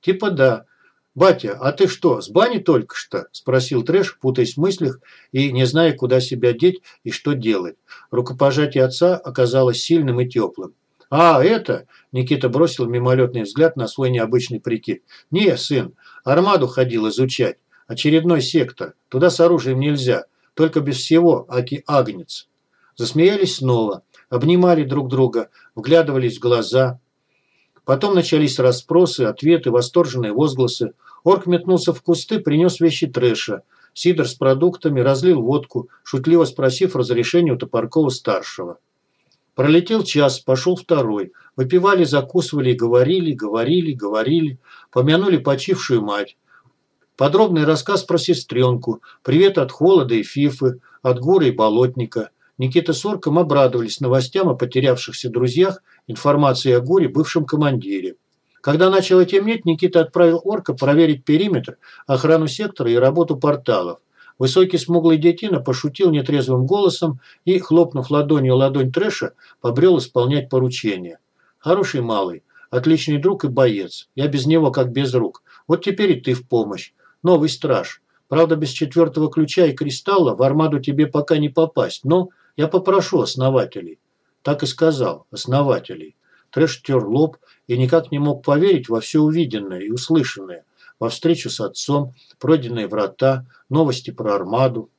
Типа да. «Батя, а ты что, с бани только что?» – спросил Трэш, путаясь в мыслях и не зная, куда себя деть и что делать. Рукопожатие отца оказалось сильным и теплым. «А, это?» – Никита бросил мимолетный взгляд на свой необычный прикид. «Не, сын, армаду ходил изучать. Очередной сектор. Туда с оружием нельзя. Только без всего, аки агнец». Засмеялись снова обнимали друг друга, вглядывались в глаза. Потом начались расспросы, ответы, восторженные возгласы. Орк метнулся в кусты, принес вещи трэша. Сидор с продуктами разлил водку, шутливо спросив разрешения у Топоркова-старшего. Пролетел час, пошел второй. Выпивали, закусывали, говорили, говорили, говорили. Помянули почившую мать. Подробный рассказ про сестренку. Привет от холода и фифы, от гуры и болотника. Никита с Орком обрадовались новостям о потерявшихся друзьях, информации о горе бывшем командире. Когда начало темнеть, Никита отправил Орка проверить периметр, охрану сектора и работу порталов. Высокий смуглый детина пошутил нетрезвым голосом и, хлопнув ладонью ладонь Трэша, побрел исполнять поручение. «Хороший малый, отличный друг и боец. Я без него как без рук. Вот теперь и ты в помощь. Новый страж. Правда, без четвертого ключа и кристалла в армаду тебе пока не попасть, но я попрошу основателей. Так и сказал, основателей. Трэш тер лоб и никак не мог поверить во все увиденное и услышанное. Во встречу с отцом, пройденные врата, новости про армаду.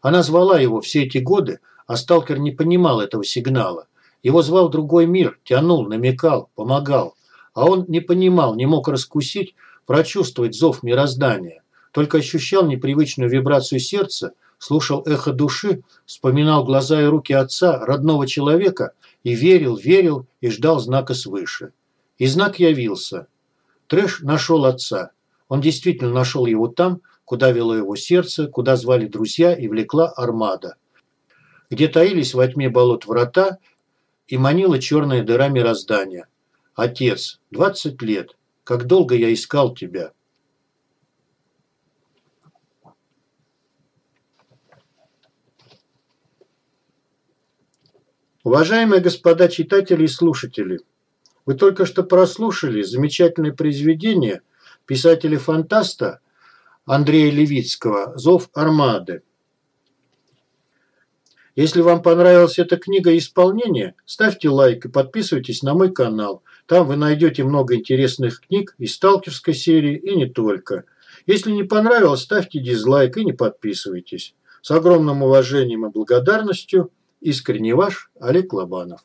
Она звала его все эти годы, а сталкер не понимал этого сигнала. Его звал другой мир, тянул, намекал, помогал. А он не понимал, не мог раскусить, прочувствовать зов мироздания. Только ощущал непривычную вибрацию сердца – слушал эхо души, вспоминал глаза и руки отца, родного человека, и верил, верил и ждал знака свыше. И знак явился. Трэш нашел отца. Он действительно нашел его там, куда вело его сердце, куда звали друзья и влекла армада. Где таились во тьме болот врата и манила черная дыра мироздания. Отец, двадцать лет, как долго я искал тебя. Уважаемые господа читатели и слушатели, вы только что прослушали замечательное произведение писателя-фантаста Андрея Левицкого «Зов Армады». Если вам понравилась эта книга и исполнение, ставьте лайк и подписывайтесь на мой канал. Там вы найдете много интересных книг из сталкерской серии и не только. Если не понравилось, ставьте дизлайк и не подписывайтесь. С огромным уважением и благодарностью – Искренне ваш Олег Лобанов.